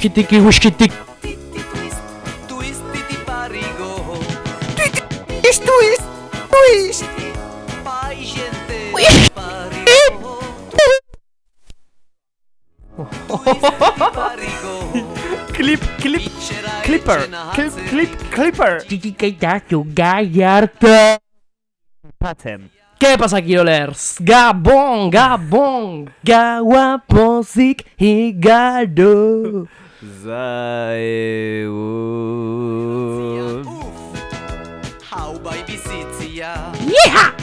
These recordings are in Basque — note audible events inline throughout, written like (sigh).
Wiskitiki, wiskitik. Twistity parigo Twist, twist, twist. Pai gente parigo Parigo Clip, clip, Itxera clipper. etxena Clip, hatzen. clip, clipper. Txikikaitatu gaiarta. Paten. ¿Qué pasa, Kirolers? Gabon, Gabon, gaua pozik higado. Zaiun. Uf Hau bai bizitzia Yeha!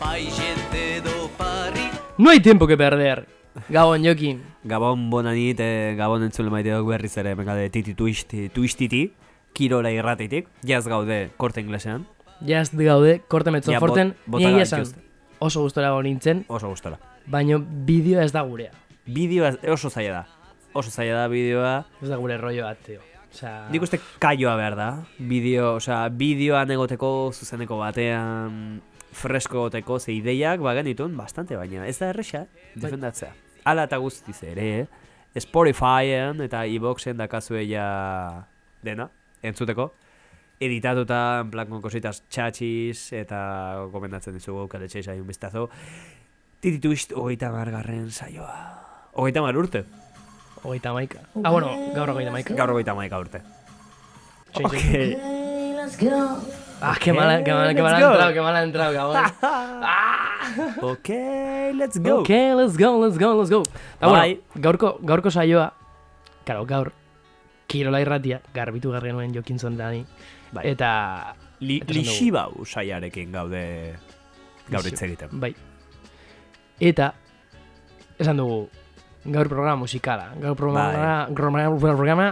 Bai gente do pari No hay tiempo que perder. Gabon, Jokin. Gabon bonanit, eh, Gabon entzule maite dugu berriz ere, mekade titi twisti, twistiti, kirola irratitik, jaz gaude korte inglesean, Jaz gaude, korte metzo Ja, forten, bot-. Oso gustora nintzen, oso gustora. baino bideo ez da gurea. Bideoa oso zaila da, oso zaila da bideoa, Ez da gure rollo bat, tio. Osea, nik uste kaioa behar da, bideo, osea, bideoan egoteko, zuzeneko batean, fresko egoteko, ze ideiak, bagen ditun, bastante baina, ez da erresa, defendatzea. Hala eta guztiz ere, Spotifyen eta iBoxen dakazue ja dena, entzuteko. Editatuta, en plan, con cositas txatxiz, eta gomendatzen dizugu, kaletxe saio un biztazo. Titi Twist, hogeita margarren saioa. Hogeita mar urte. hogeita maika. Ah, bueno, gaur hogeita maika. Gaur hogeita maika urte. Ok. Ah, qué mala, qué mala, qué mala entrado, qué mala ha entrado, cabrón. (laughs) ok, let's go. Ok, let's go, let's go, let's go. Bai. bueno, gaurko, gaurko saioa, karo, gaur, kirola irratia, garbitu garri nuen jokintzon dani. Bai. Eta, Li, lixibau saiarekin gaude gaur hitz egiten. bai. Eta, esan dugu, gaur programa musikala, gaur programa, programa, programa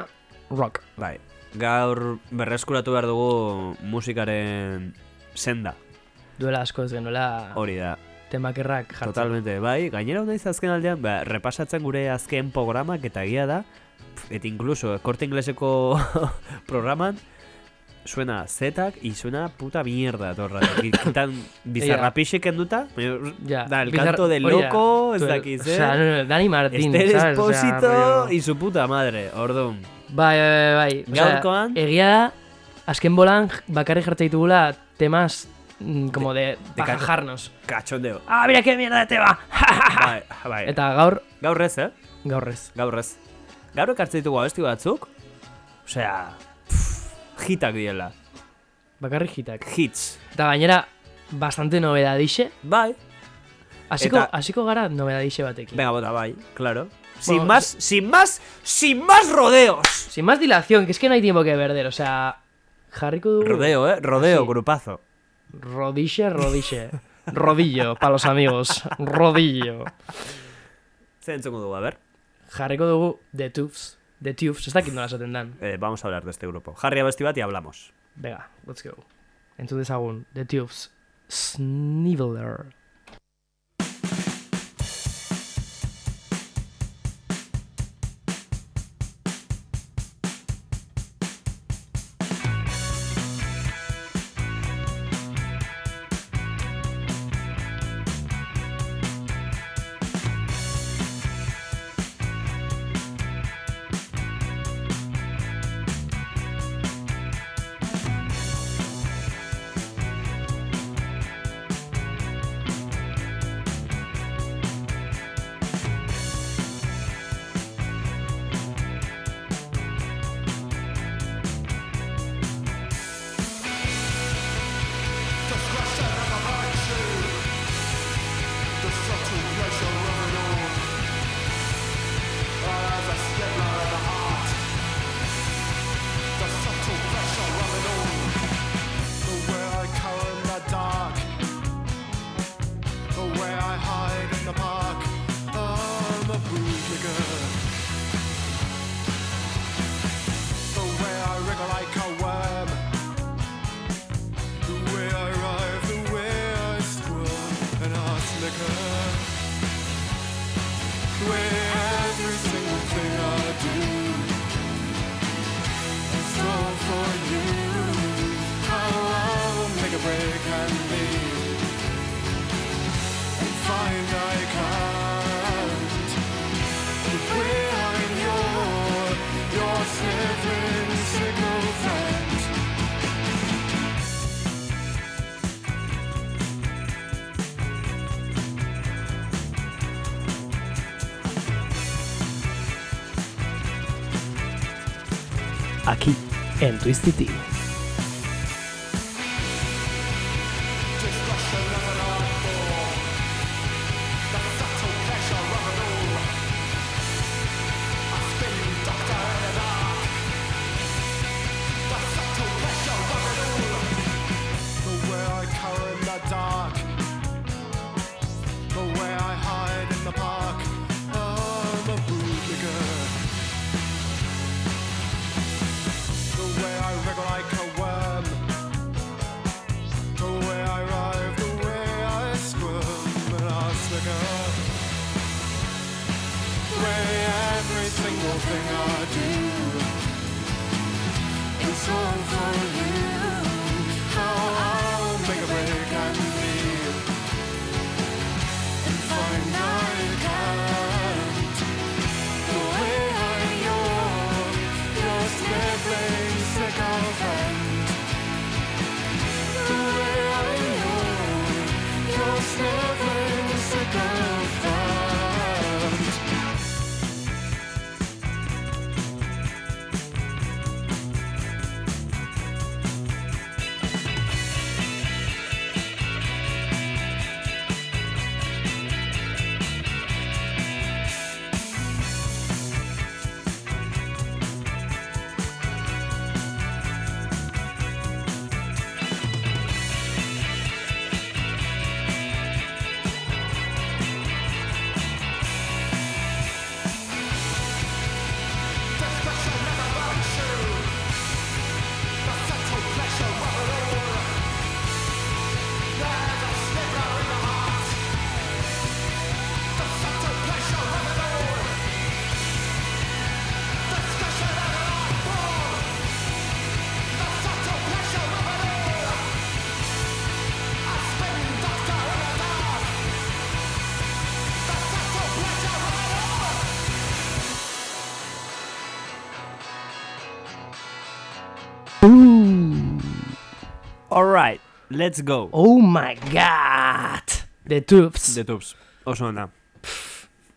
rock. Bai. Gaur berreskuratu behar dugu musikaren senda. Duela asko ez genuela Hori da. temakerrak jartzen. Totalmente, bai. Gainera naiz azken aldean, ba, repasatzen gure azken programak eta egia da, eta incluso korte ingleseko (laughs) programan, suena zetak y suena puta mierda torra. Quitan (coughs) bizarrapixek enduta, baina, Ja, da, el bizar- canto del hori da. loco, ez Tu- dakiz, O sea, no, no, Dani Martín, Esther ¿sabes? O sea, rollo- y su puta madre, orduan. Bai, bai, bai, bai. O sea, Gaurkoan- egia da, azken bolan bakarrik jartza ditugula temas mm, como de, de jajarnos. Cachondeo. Ah, mira qué mierda de tema. (laughs) bai, (laughs) bai. Eta gaur, Gaur ez, eh? gaur ez. Gaur ez. Gaur ekartzen ditugu abesti batzuk, osea, hitak diela. Bakarrik hitak. Hits. Eta gainera, bastante nobedadixe. Bai. Hasiko, Eta- hasiko gara nobedadixe batekin. Venga, bota, bai, claro. Sin Bueno, más, sin más, sin más rodeos. Sin más dilación, que es que no hay tiempo que perder. O sea, jarriko dugu... Rodeo, eh? Rodeo, grupazo. Rodixe, rodixe. Rodillo, para los amigos. Rodillo. Zer dugu, a ver. Jarriko dugu The Tubes. The Tubes, ez dakit nola esaten dan. Eh, vamos a hablar de este grupo. Jarri abesti bat y hablamos. Venga, let's go. Entzun dezagun, The Tubes. Sniveler. En Twisted way every single thing I do is all for you. Alright, let's go. Oh my god! The Tubes. The Tubes. Oso ona.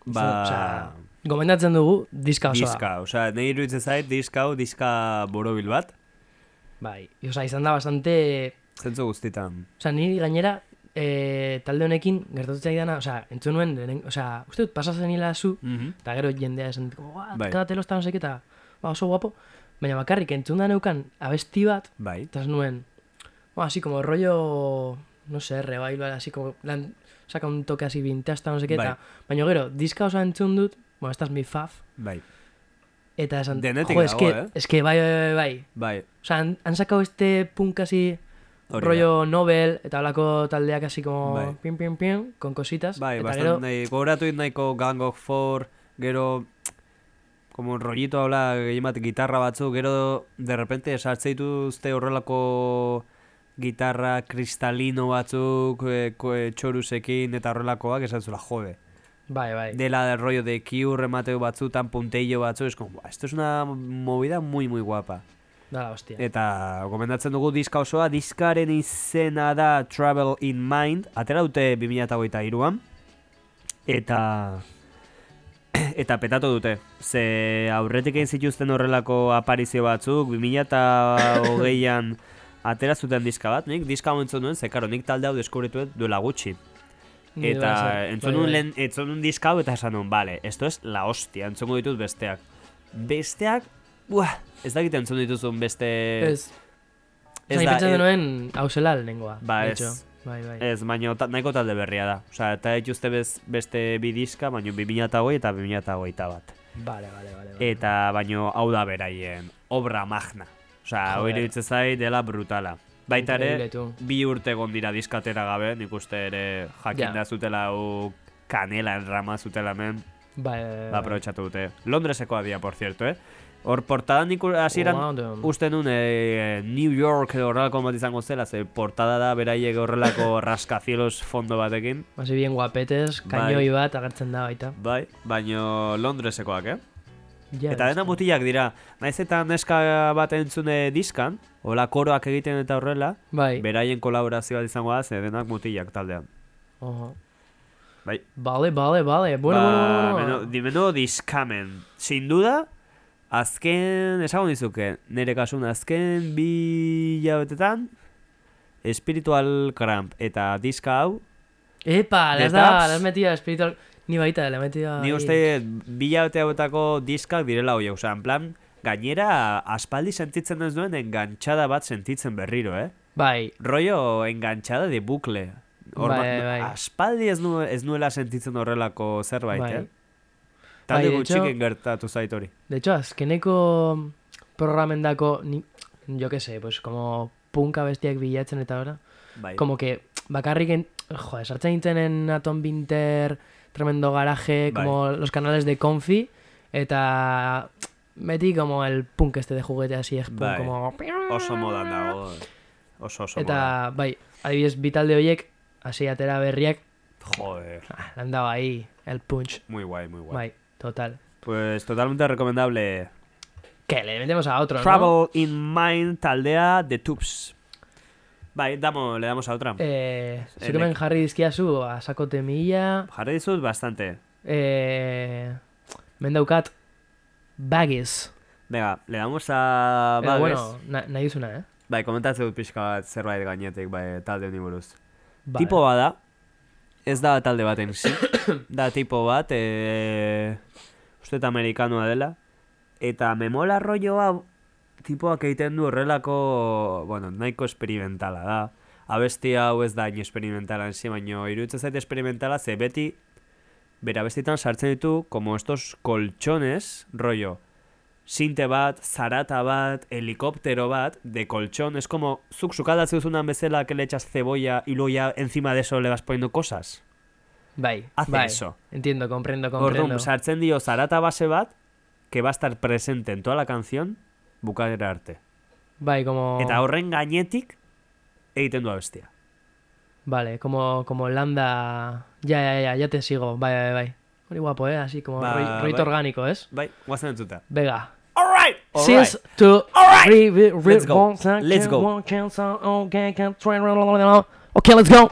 Ba... Gomendatzen dugu diska osoa. Diska, osea, nahi iruditzen zait, diska hau, diska borobil bat. Bai, osea, izan da bastante... Zentzu guztitan. Osea, niri gainera, e, talde honekin gertatu zaidana, osea, entzun nuen, lehen- osea, uste dut pasatzen hila zu, Mhm. eta gero jendea esan, "Guau, Bai. cada telo está no sé qué", eta, ba, oso guapo, baina bakarrik entzun da neukan abesti bat, Bai. eta ez nuen, bueno, así como rollo, no sé, revival, así como, lan, saca un toque así vintage, eta no sé qué, Bai. eta, baina gero, diska osoa entzun dut, bueno, esta es mi faf, Bai. eta esan, Denetik jo, es dago, que, eh? es que bai, bai, bai, bai, Bai. o sea, han, han sacado este punk así, Hori da. rollo Nobel, eta halako taldeak así como, Bai. pim, pim, pim, con cositas, Bai, eta gero, nahi, gogoratu nahiko Gang of Four, gero, como rollito habla, gehien bat gitarra batzuk, gero, de repente, sartze dituzte horrelako gitarra kristalino batzuk, e, e, txorusekin eta horrelakoak, esan zula, jode. bai, bai, Dela de rollo de Cure, remateo batzutan, punteillo batzu, es como, "Buah, esto es una movida muy, muy guapa. da, hostia. Eta gomendatzen dugu diska osoa, diskaren izena da Travel in Mind, atera dute 2008an, eta (clears throat) eta petatu dute. Ze aurretik egin zituzten horrelako aparizio batzuk, 2008an (coughs) atera zuten diska bat, nik diska hau entzun nuen, ze karo, nik talde hau deskubrituet duela gutxi. Eta bai, bai, entzun bai, nuen, entzun nuen diska hau eta esan nuen, vale, esto es la hostia, entzungo ditut besteak. Besteak, buah, ez dakit entzun dituzun beste... Ez, Ez ez da, pentsatzen ez- nuen hau zela lehenengoa. Ba, ez. Bai, bai. Ez, baina ta, nahiko talde berria da. Osea, eta dituzte bez, beste bi diska, baina 2008 eta 2008 bat. Vale, vale, vale. vale. Eta baino hau da beraien obra magna. Joder. hori iruditzen zait dela brutala. Baita ere, bi urte egon dira diskatera gabe, nik uste ere jakin Ja. da zutela hau kanela enrama zutela Bai, bai, bai. ba, aprobetxatu dute. Londresekoa dia, por cierto, eh? Hor portada nik hasieran Wow, uste nun e, New York edo horrelako bat izango zela, ze portada da beraiek horrelako (laughs) rascacielos fondo batekin. Hasi bien guapetes, Bai. kainoi bat agertzen da baita. Bai, baino Londresekoak, eh? Ja, Eta dena mutilak dira, naiz eta neska bat entzune diskan, hola koroak egiten eta horrela, Bai. beraien kolaborazioa izango da, ze denak mutilak taldean. Ojo. Bai. Vale, vale, vale. Bueno, ba, bueno, bueno. Meno, dimeno diskamen. Sin duda, Azken, esagun dizuke, nire kasun azken bi hilabetetan, Spiritual Cramp eta diska hau, Epa, las da, las metida espiritual... Ni baita, la metida... ni uste bi hilabete hauetako diskak direla hoi, osea, en plan, gainera aspaldi sentitzen ez duen enganchada bat sentitzen berriro, eh? Bai, Rollo enganchada de bucle. Hor, Bai, ba- bai. Aspaldi ez, nu, ez nuela sentitzen horrelako zerbait, Bai. eh? Talde Bai, de gutxik hecho- gertatu zait hori. De hecho, azkeneko programendako, ni, yo que sé, pues como punka bestiak bilatzen eta ora, Bai. como que bakarrik, en, jo, sartzen nintzen en Atom Winter, Tremendo Garaje, Bai. como los canales de Confi, eta metí como el punk este de juguete así, es Bai. como... Oso modan dago. Oso oso modan. Eta, bai, adibidez, bitalde horiek, hasi atera berriak, Joder, ah, le han dado ahí el punch, muy guay, muy guay. bai, total. Pues totalmente recomendable. Que le metemos a otro, ¿no? Travel in Mind taldea The Tubes. Bai, damo, le damos a otra. Eh, Eh, zukemen nek- jarri dizkiazu a sako temilla, Jarri dizut bastante. eh, mendaukat baggies. Venga, le damos a... Eh, Bages. bueno, na, nahi duzuna, eh? Bai, komentatze dut pixka bat zerbait gainetik, bai, talde honi buruz. Vale. Tipo bada, ez da talde baten zi. (coughs) da tipo bat, e... uste eta amerikanoa dela. Eta memola rollo hau, tipoak egiten du horrelako, bueno, nahiko esperimentala da. Abesti hau ez da hain esperimentala enzi, baino iruditzen zait esperimentala, ze beti bera abestitan sartzen ditu, como estos colchones, rollo, sinte bat, zarata bat, helikóptero bat, de colchón, es como, zuk sukaldatzen duzunan bezala que le echas cebolla y luego ya encima de eso le vas poniendo cosas. Bai, Hace bai. eso. Entiendo, comprendo, comprendo. Orduan, sartzen dio zarata base bat, que va a estar presente en toda la canción, bukaera arte. Bai, como... Eta horren gainetik, egiten du abestia. Vale, como, como landa... Ya, ya, ya, ya te sigo. Bai, bai, bai. Hori guapo, eh? Así como Ba, roi- rollito bai. orgánico, ¿es? Bai, guazen entzuta. Venga. Alright! Since to Alright. re- re- re- Let's go. Let's go. uh, Okay, let's go.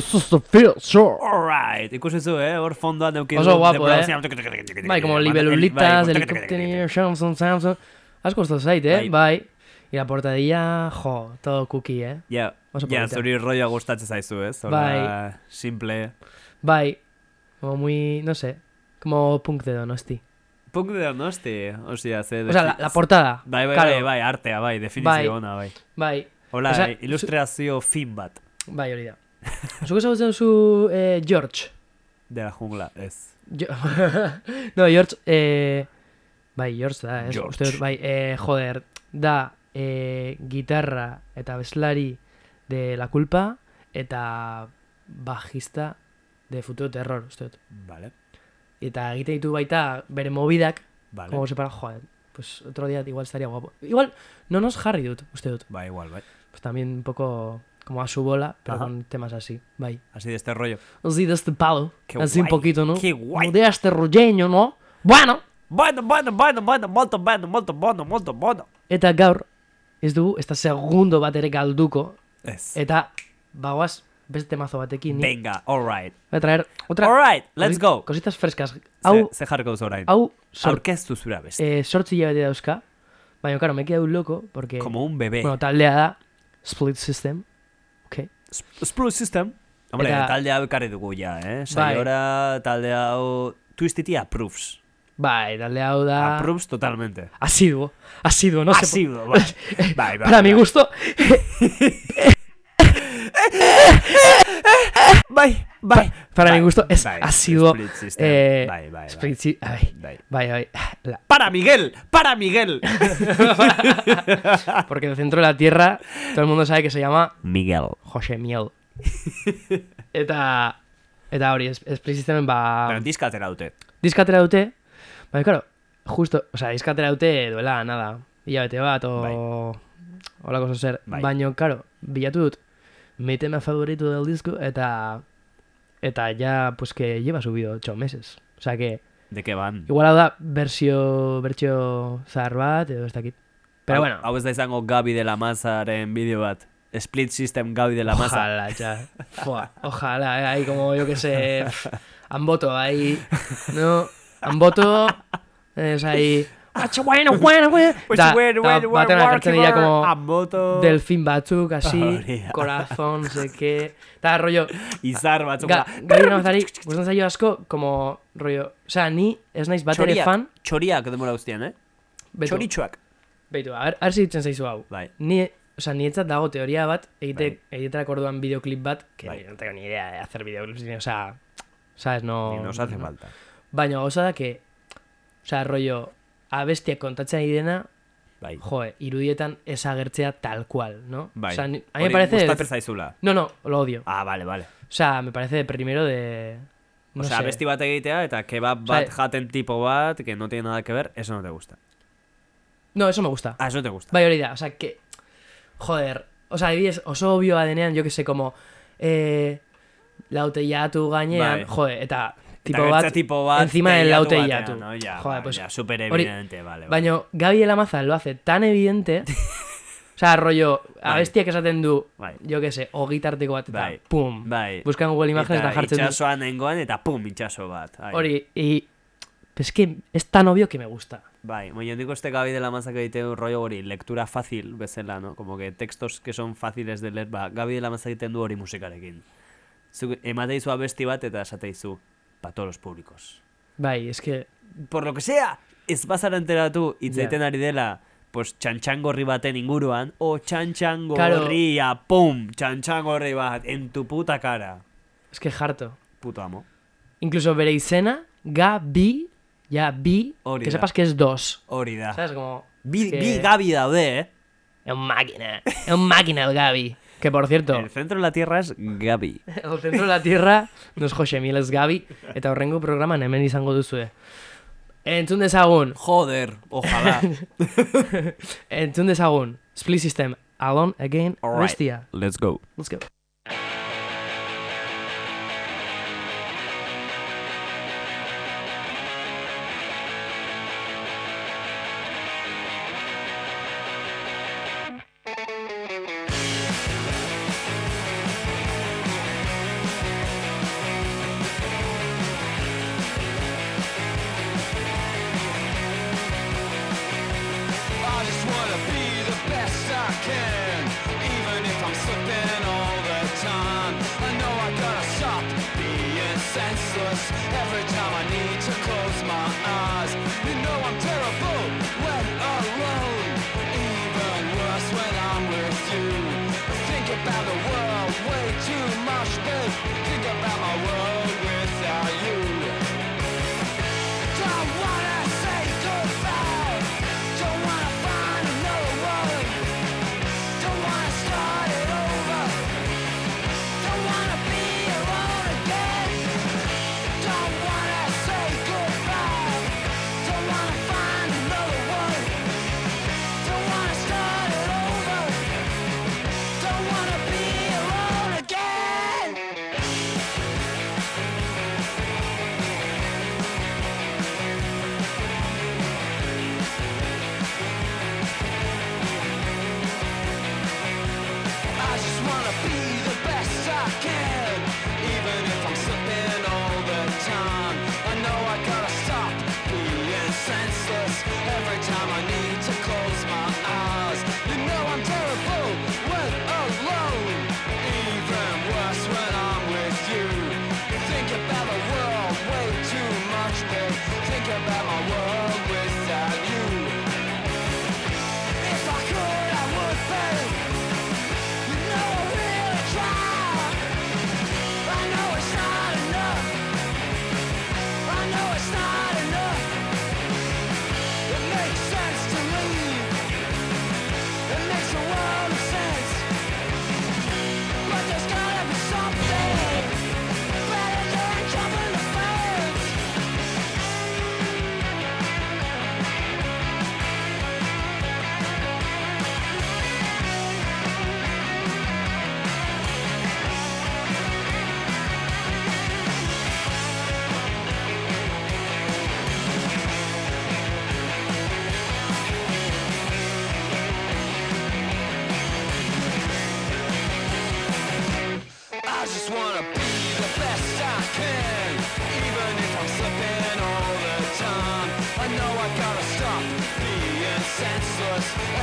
Que susto feel, sure. Alright, ikusi zu, eh? Hor fondoan neuki Oso guapo, eh? Bai, como libelulitas, Bai, helicóptero, Samsung, Samsung. Asko gustatu zait, eh? Bai. Bai. Y la portadilla, jo, todo cookie, eh? Ja, ja, polita. zuri rolloa gustatzen zaizu, ez? Hola, Bai. simple. Bai. Como muy, no sé, como punk de Donosti. Punk de Donosti, ostia, ze... O sea, la, la portada. Bai, bai, claro. bai, bai, artea, bai, definizio Bai. ona, bai. Bai. Hola, Esa- eh, ilustrazio fin bat Bai, hori da. (laughs) Zuk ezagutzen zu eh, George. de la jungla, ez. Jo... (laughs) no, George, eh... Bai, George da, ez? George. Uste dut, bai, eh, joder, da eh, gitarra eta bezlari de La Culpa eta bajista de Futuro Terror, uste dut. Vale, Eta egiten ditu baita bere movidak, vale. como separa, joder, pues otro día igual estaría guapo. Igual, no nos Harry dut, uste dut. Bai, igual, bai. Pues también un poco como a su bola, pero Ajá. con temas así, bai. Así de este rollo. Así de este palo, Qué así un guay, poquito, ¿no? qué guay. Como de este rolleño, ¿no? Bueno, Bueno, bueno, bueno, bueno, molto bueno, molto bueno, molto bueno. eta gaur, ez dugu, ez da segundo bat ere galduko, Ez. eta bagoaz beste mazo batekin, ni. Venga, alright. Voy a traer otra... Alright, let's go. Cositas frescas. Hau, Ze, ze jarriko duzu orain. hau, sor, Aurkeztu zura beste. eh, sortzi hilabete dauzka, baina, claro, me he quedado loco, porque... Como un bebé. Bueno, taldea da, Split System, Spruce System. Hombre, Eta- talde hau ekarri dugu ja, eh? Saiora, talde hau... Twistity approves. Bai, talde hau da... Approves totalmente. Asiduo, asiduo, no. Asiduo, (laughs) bai. bai, bai. Para mi bai. gusto, (laughs) Bai, bai. para bai, mi gusto es bai, asiduo... Split System. eh, bai, bai, bai. Bai, Bai. bai, bai. La- Para Miguel, para Miguel. (laughs) Porque en el centro de la tierra todo el mundo sabe que se llama Miguel. José Miel. eta... Eta hori, es- Split Systemen ba... Bueno, diska atera dute. Diskatera dute, baina, claro, justo, o sea, diskatera dute duela, nada, hilabete bat, o... Bai. Hola cosa zer. Bai. Baina, claro, bilatu dut mi tema favorito del disco, eta... Eta ya, pues que lleva subido ocho meses. O sea que, De que van. igual da, versio, versio zahar bat, edo ez dakit. Pero Hau- bueno, Hau ez da izango Gabi de la Mazaren bideo bat. Split System Gabi de la Maza. ojalá, ya. Fua, ojalá, eh, ahí como, yo que sé, Amboto, ahí, ¿no? Amboto, es ahí... "Acho, bueno, bueno, bueno. (laughs) Pues Da- bueno, da- bueno, baten bueno, agertzen dira como a moto. delfin batzuk, (laughs) así, da. corazón, no sé qué. Eta rollo, Izar batzuk. ga, gai namazari, gustatzen zaio asko, como rollo, o sea, ni ez naiz bat ere fan, txoriak demora guztian, eh? betu, betu, a ver, a ver si ditzen zaizu hau. Bai. Ni, o sea, nietzat dago teoria bat, egite, egiterak orduan videoclip bat, que Bai. no tengo ni idea de hacer videoclips, ni, o sea, sabes, no... Ni nos hace no. falta. Baina da que, o sea, rollo, abestiak kontatzen ari dena, Bai. joe, irudietan ez agertzea tal cual, ¿no? Bai. O sea, a mí me parece... de zaizula. No, no, lo odio. Ah, vale, vale. O sea, me parece primero de... No o sea, sé. besti bat egitea eta kebab bat O sea, jaten tipo bat, que no tiene nada que ver, eso no te gusta. No, eso me gusta. Ah, eso no te gusta. Bai hori da, o sea, que... Joder, o sea, adibidez, oso obvioa denean, yo que sé, como... Eh, lauteiatu gainean, Bai. joder, eta tipo bat, tipo bat encima del teilatu lauteiatu. batean, No? Ya, Joder, pues, ya, super evidente, vale, vale. Baina Gabi Elamaza lo hace tan evidente... (laughs) o sea, rollo, Bai. abestiak esaten du, Bai. yo que sé, ogitarteko bat, eta Bai. pum, Bai. buscan Google Imágenes eta jartzen du. itxasoan nengoan eta pum, itxaso bat. Ai. Hori, y... Es que es tan obvio que me gusta. Bai, moi digo este Gabi de la Maza que egiten un rollo hori, lectura fácil bezala, ¿no? Como que textos que son fáciles de leer, ba, Gabi de la Maza egiten du hori musikarekin. Zuk emateizu abesti bat eta esateizu, pa todos los públicos. Bai, es que... Por lo que sea, ez bazara enteratu Ja. egiten ari dela, pues txantxangorri baten inguruan, o Claro. txantxangorria, pum, txantxangorri bat, en tu puta cara. Es que harto. Puto amo. Incluso bere izena, Gabi, ya bi, Hori que da. sepas que es dos. Hori da. ¿Sabes? Como... Bi, que- bi Gabi daude, eh? Es un máquina. Es un máquina el Gabi. Que por cierto, El centro de la tierra es Gabi. (laughs) el centro de la tierra no es José Miel, es Gabi. Eta horrengo programan hemen izango duzue. Entzun dezagun, Joder, ojalá. (laughs) entzun dezagun, Split System, Alone Again, Alright. bestia. Let's go. Let's go.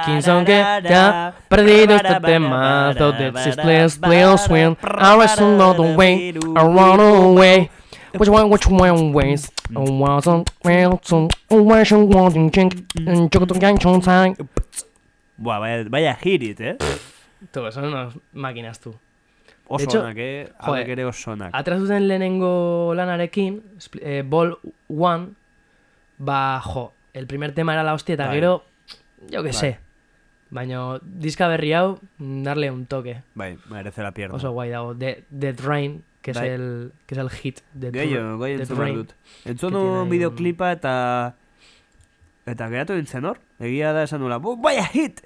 I need to close my eyes. You know I'm terrible when alone, even worse when I'm with you. Think about the world way too much, babe. Think about my world without you. Jokinson, Jokinson, Jokinson, que ya perdido este tema. So this is please, please, win. I was another way, I run away. Which one, which one ways? I wasn't real, so I wasn't wanting to change. Yo que tengo que change. Buah, vaya, vaya hirit, eh? Tú, son unas máquinas, tú. Oso hecho, onak, eh? joder, Hauek ere oso onak. Atera zuten lehenengo lanarekin, spl- eh, Ball One, ba, jo, el primer tema era la hostia, eta Bai. gero, yo que Bai. sé. Baina, diska berri hau, darle un toque. Bai, merece la pierna. Oso guai dago. The, The Drain, que es, Bai. el, que es el hit de Gehiago, gai The entzun behar dut. Entzun du ahí bideoklipa eta... Eta geratu nintzen hor. Egia da esan nula, "Bu, vaya hit!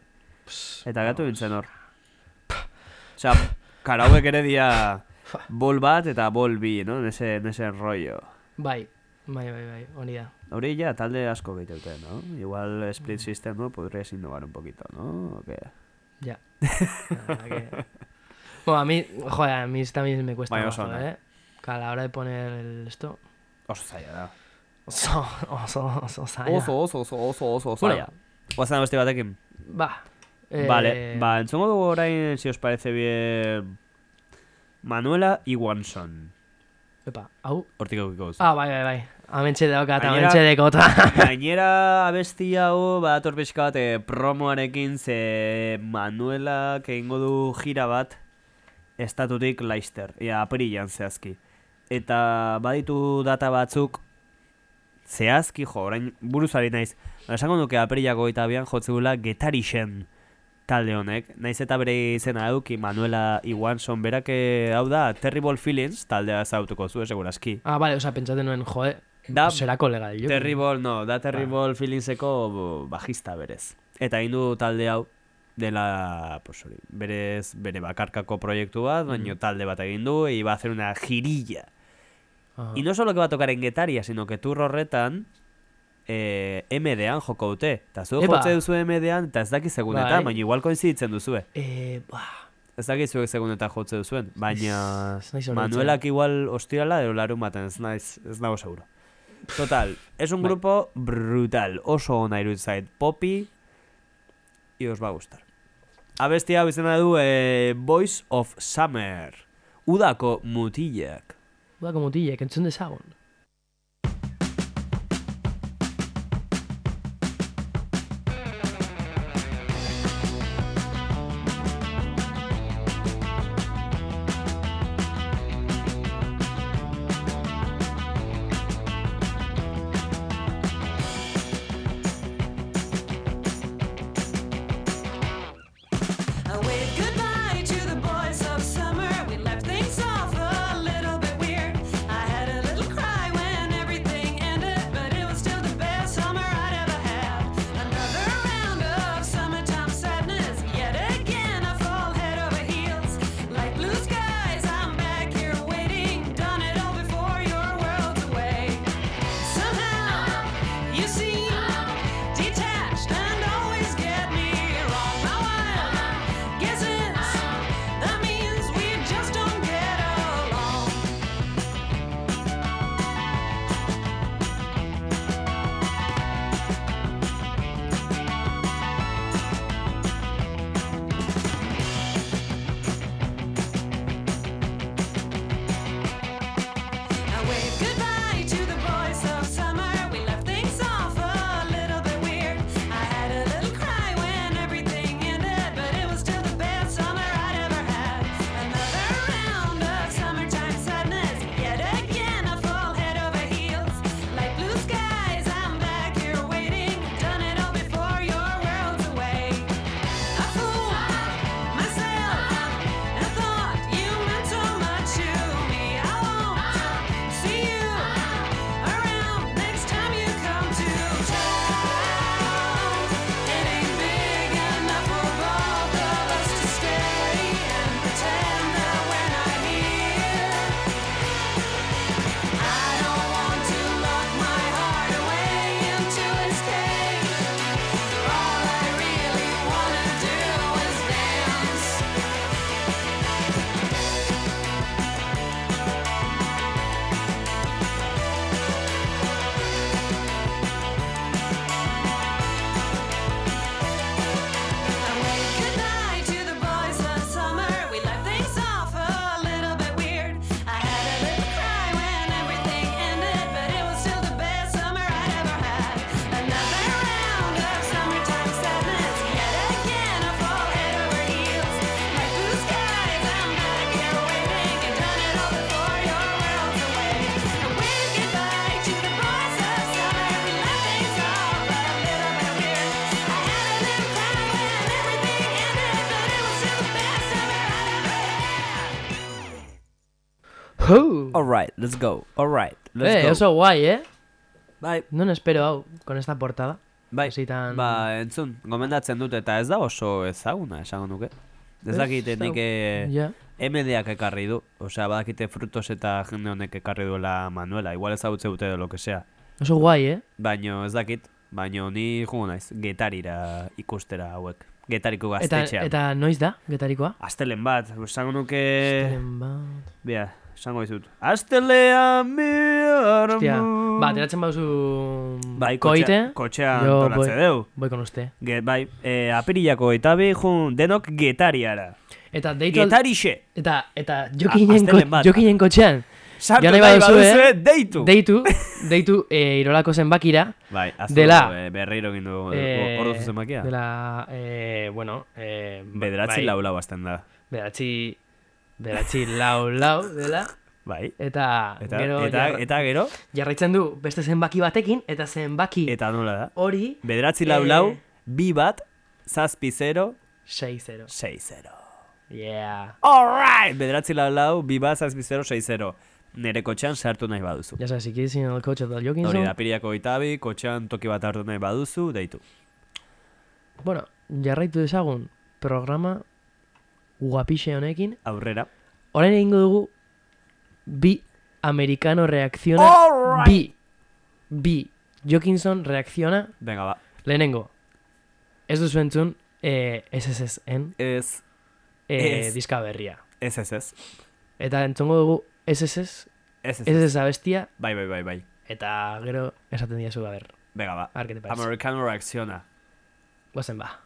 Eta geratu nintzen hor. Osea, karauek ere dia (laughs) bol bat eta bol bi, no? Nese, nese rollo. Bai, bai, bai, bai, hori da. Hori ya talde asko no? Igual Split System, ¿no? Podrías innovar un poquito, ¿no? ¿O qué? Ya. (laughs) Que- Bueno, a mí, joder, a mí también me cuesta. ¿eh? Que a la hora de poner el esto... Oso zaila da. Oso, oso, oso, zaila. Oso, oso, oso, oso, oso Bueno, zaila. Oazan beste batekin. Ba. eh, Vale, ba, entzongo dugu orain, si os parece bien... Manuela Iwanson. Epa, hau. Hortik eukiko. Ah, bai, bai, bai. Amentxe dauka eta Gainera- amentxe dekota. (laughs) Gainera abesti hau badator pixka bat eh, promoarekin ze Manuelak egingo du gira bat estatutik Leicester, ea apirilan zehazki. Eta baditu data batzuk zehazki jo, orain buruzari naiz. Esango nuke apirilako eta bian jotzegula getarixen talde honek. Naiz eta bere izena eduki Manuela Iwanson berak eh, hau da Terrible Feelings taldea zautuko zu, segurazki. ah, bale, oza, pentsaten nuen, joe, Da será kolega de. Terrible, no, da Terrible Feelingseko bo, bajista berez. Eta egin du talde hau dela, pues hori, berez, bere bakarkako proiektu bat, baina talde bat egin du, e iba a hacer una girilla. Y no solo que va a tocar en Getaria, sino que tour horretan eh, MD-an joko dute. Eta zu jotze duzu MD-an, eta ez dakit segunetan, Bai. baina igual koinziditzen duzue. Eh, bah, Ez dakit zuek segunetan jotze duzuen, baina. Manuelak igual ostirala edo larun baten, ez naiz, ez nago seguro. Total, es un grupo brutal, oso ona iruditzen zait, popi, y os va a gustar. Abestia hau izena du eh, Voice of Summer, udako mutilak. udako mutilek, entzun dezagun. Let's go. Alright, let's Eh, go. oso guai, eh? Bai, No espero hau, con esta portada. bai, Así tan- ba, entzun, gomendatzen dut eta ez da oso ezaguna, esango nuke. Ez dakite da- nik eh, Ja. MD-ak ekarri du. Osea, badakite frutos eta jende honek ekarri duela Manuela. Igual ezagutze dute edo lo que sea. Oso guai, eh? Baino ez dakit, baino ni jungo naiz, getarira ikustera hauek. Getariko Eta, gaztetxean. eta noiz da, getarikoa? Astelen bat, esango nuke... Astelen bat. Bea, esango dizut. Astelean bihar Hostia, mu- ba, teratzen bauzu Bai, koite, kotxea, kotxean yo tolatze voy- deu. voy con usted. Ge, bai, e, apirilako eta bi denok getariara. Eta deitu Getarixe! Eta, eta jokinen, astelen ko, jokinen kotxean. Sartu nahi baduzue, baduzue, deitu! Deitu, (laughs) deitu e, irolako zenbakira. Bai, aztu Dela- e, berriro egin du eh, e, ordu zuzenbakia. Dela, eh, bueno... Eh, Bederatzi bai, lau lau azten da. Bederatzi, bederatzi lau lau dela. Bai. Eta, Eta, gero eta, jarra- eta gero, jarraitzen du beste zenbaki batekin, eta zenbaki eta nola da. hori Bederatzi lau Eh, lau, bi bat, zazpi zero, 6-0. sei zero. Yeah. Alright! Bederatzi lau lau, bi bat, zazpi zero, sei zero. Nere kotxean sartu nahi baduzu. Sabes, si quieres ir al coche del Jokinson. Hori da, piriako itabi, kotxean toki bat hartu nahi baduzu, deitu. Bueno, jarraitu dezagun programa guapixe honekin. Aurrera. Orain egingo dugu bi americano reacciona. Alright. Bi. Bi. Jokinson reacciona. Venga, ba. Lehenengo. Ez duzu entzun eh, SSSen Ez, eh, Ez. diska berria. ez, ez, ez. Eta entzongo dugu SSS, Ez, ez, ez. SSS abestia, Bai, bai, bai, bai. eta gero esaten diazu, a ber, Venga, ba. Americano reacciona. Guazen ba.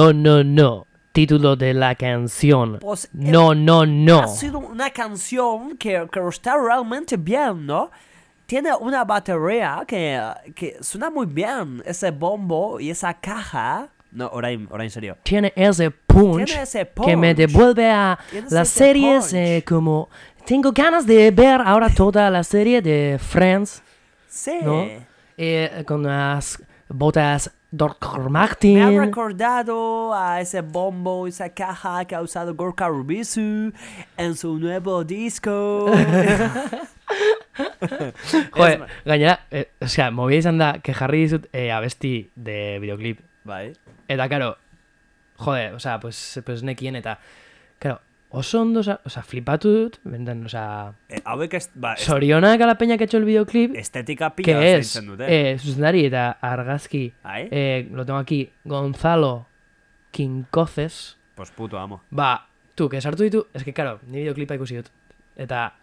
No, no, no. Título de la canción. Pues, No, no, no. Ha sido una canción que, que está realmente bien, ¿no? Tiene una batería que, que suena muy bien. Ese bombo y esa caja. No, ahora ahora en serio. Tiene ese punch, Tiene ese que me punch. devuelve a las series punch. eh, como... Tengo ganas de ver ahora toda la serie de Friends, Sí. ¿no? Eh, con las botas Dr. Me ha Martin. recordado a ese bombo esa caja que ha usado Gorka Rubisu en su nuevo disco. (laughs) Joder, gainera, eh, osea, mobia izan da, que jarri dizut eh, abesti de videoclip. Bai. Eta, karo, joder, osea, pues, pues nekien, eta, oso ondo, osea, osea, flipatu dut, bendan, osea, Eh, hauek ez, ba, ez, sorionak a la peña que ha hecho el videoclip, estetika pila que es, dute. eh, zuzendari eta argazki, Bai? eh, lo tengo aquí, Gonzalo Quincoces, Pues puto amo. ba, tu, que sartu ditu, es que, claro, ni videoclipa ikusi dut, eta,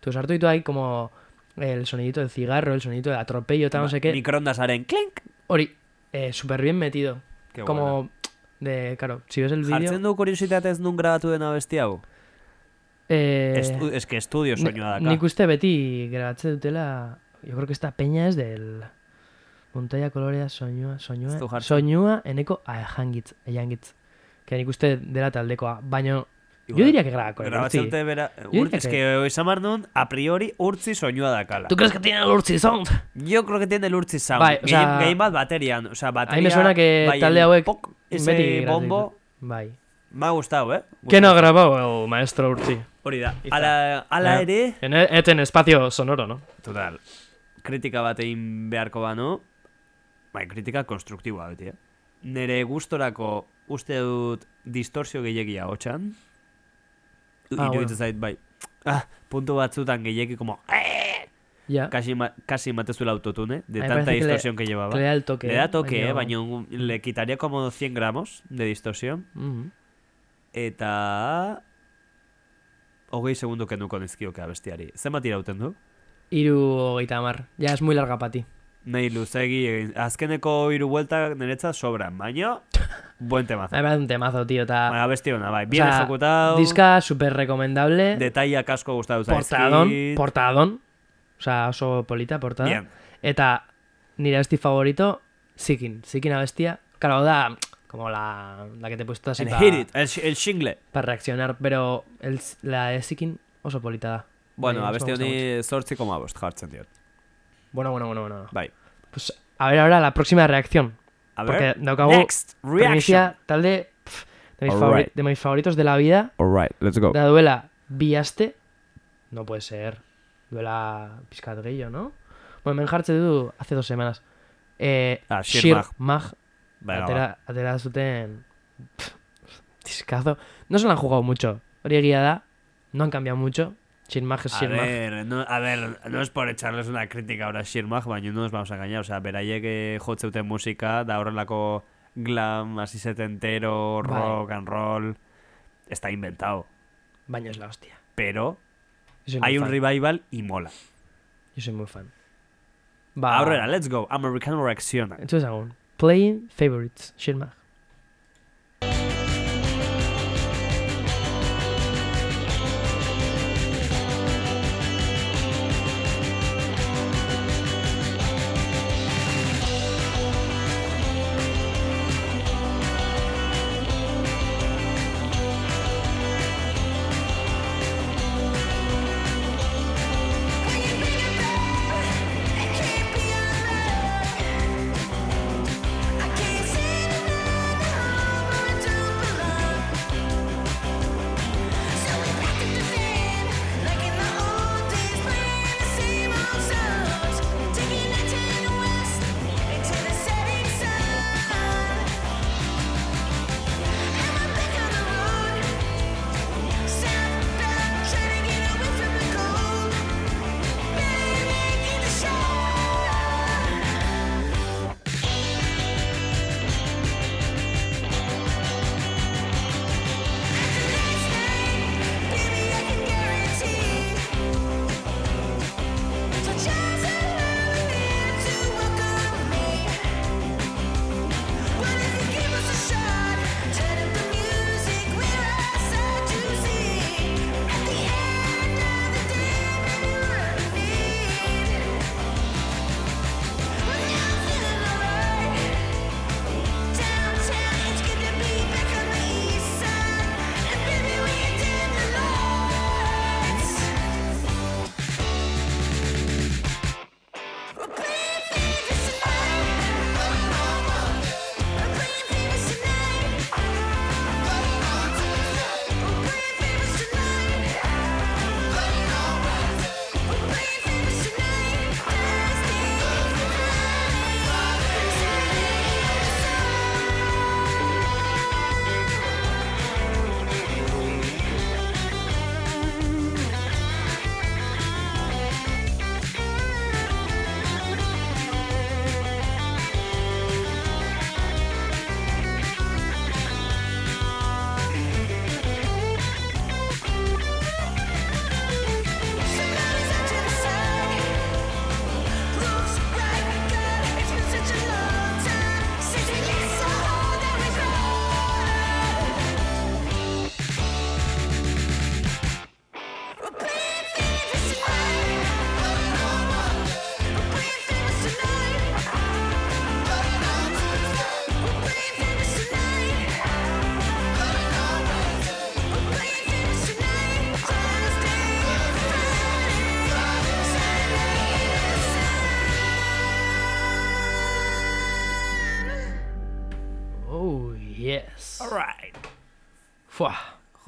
tu sartu ditu ahí como el sonidito del cigarro, el sonidito del atropello, tal, no sé qué, Microondasaren clink. hori, eh, súper bien metido, Qué como, de, claro, si ves el vídeo, Jartzen du kuriositatez nun grabatu den abesti hau? eh, Estu, es que estudio soinua daka. Nik uste beti grabatzen dutela, yo creo que esta peña es del Montaia kolorea, soinua, soinua, Ez du jartzen. soinua eneko ahangitz, ehangitz. Que nik uste dela taldekoa, baino, yo Igual, diría que grabako, Grabatzen urtzi. te bera... diría Urtzi, es que- que esan behar nun, a priori, urtzi soinua dakala. ¿Tú crees que tiene el urtzi sound? Yo creo que tiene el urtzi sound. Bai, o sea, gehien bat baterian. O sea, bateria... A mí me suena que bai, talde el hauek pok, ese beti bombo. Bai. me ha gustado, eh? ¿Quién ha grabado el maestro Urtzi? Hori da. Ala, ala Eh, ere... En, en espacio sonoro, ¿no? Total. Kritika bat egin beharko bano, bai, kritika konstruktiboa beti, eh? Nere gustorako uste dut distorsio gehiagia hotxan. Ah, Iruditzen zait, bai. Ah, puntu batzutan gehiagi como... Ya. Casi, ma, casi matezuela autotune, de A mí me tanta parece que le- distorsión que llevaba. Le da el toque. Le da toque, eh, baino- baina le quitaría como 100 gramos de distorsión. Mhm. Eta... Hogei segundo kenduko nizkioke abestiari. Zenbat irauten du? Iru hogeita hamar. Ya es muy larga para ti. Nahi luzegi, egin- azkeneko hiru vuelta niretzat sobran, baina buen temazo. Parece un temazo, tío. Ta... Baina abesti hona, bai, bien o sea, ejecutado, Disca súper recomendable. detailak asko gustatu zaizkit. portadón. Portadón. O sea, oso polita portada. Bien. Eta nire abesti favorito, Sikin. Sikin abestia. Claro, da como la, la que te he puesto así para hit it, el, el shingle. reaccionar. Pero el, la de Sikin oso polita da. Bueno, Bai, abesti oso gusta honi zortzi koma bost jartzen diot. Bueno, bueno, bueno, bueno. Bai. Pues a ver ahora la próxima reacción. A Porque ver, daukagu next, reaction. Talde pf, de, mis de mis favoritos de la vida. Alright, let's go. Da duela bi aste. No puede ser. Duela gehiago, ¿no? Bueno, men jartze du hace dos semanas. Eh, Ah, Shir Mag. Atera, atera zuten discazo. No se lo han jugado mucho. Hori da. No han cambiado mucho. Shir Mag es A ver, no, a ver, no es por echarles una crítica ahora a Shirmag, baina no nos vamos a engañar. O sea, beraiek eh, jotzeuten musika, da horrelako glam, así setentero, rock and roll. Está inventado. Baño es la hostia. Pero hay un fan. revival y mola. Yo soy muy fan. Ba, Aurrera, let's go. American reacciona. Entzun ezagun. Playing favorites. Shir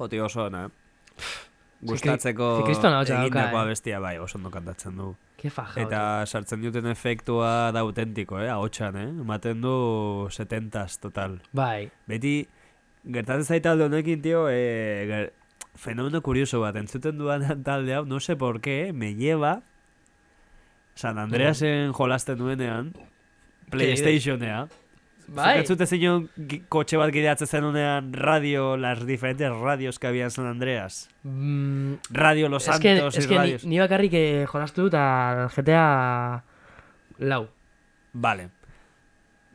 Joti oso ona, eh? Gustatzeko que dauka, egindakoa eh. bai, oso ondo kantatzen du. Ke faja. Eta sartzen duten efektua da autentiko, eh? Ahotsan, eh? Ematen du 70s total. Bai. Beti, gertatzen zaita alde honekin, tio, eh, ger- fenomeno kurioso bat, entzuten duan (laughs) talde hau, no sé por qué, me lleva San Andreasen jolasten duenean, Playstationea. Bai. Zuk entzute zinon kotxe bat gideatzen zenunean radio, las diferentes radios que había en San Andreas. Mm, Radio Los es que, Santos es y que ni, radios. ni bakarrik eh, jolastu dut al GTA lau. Vale.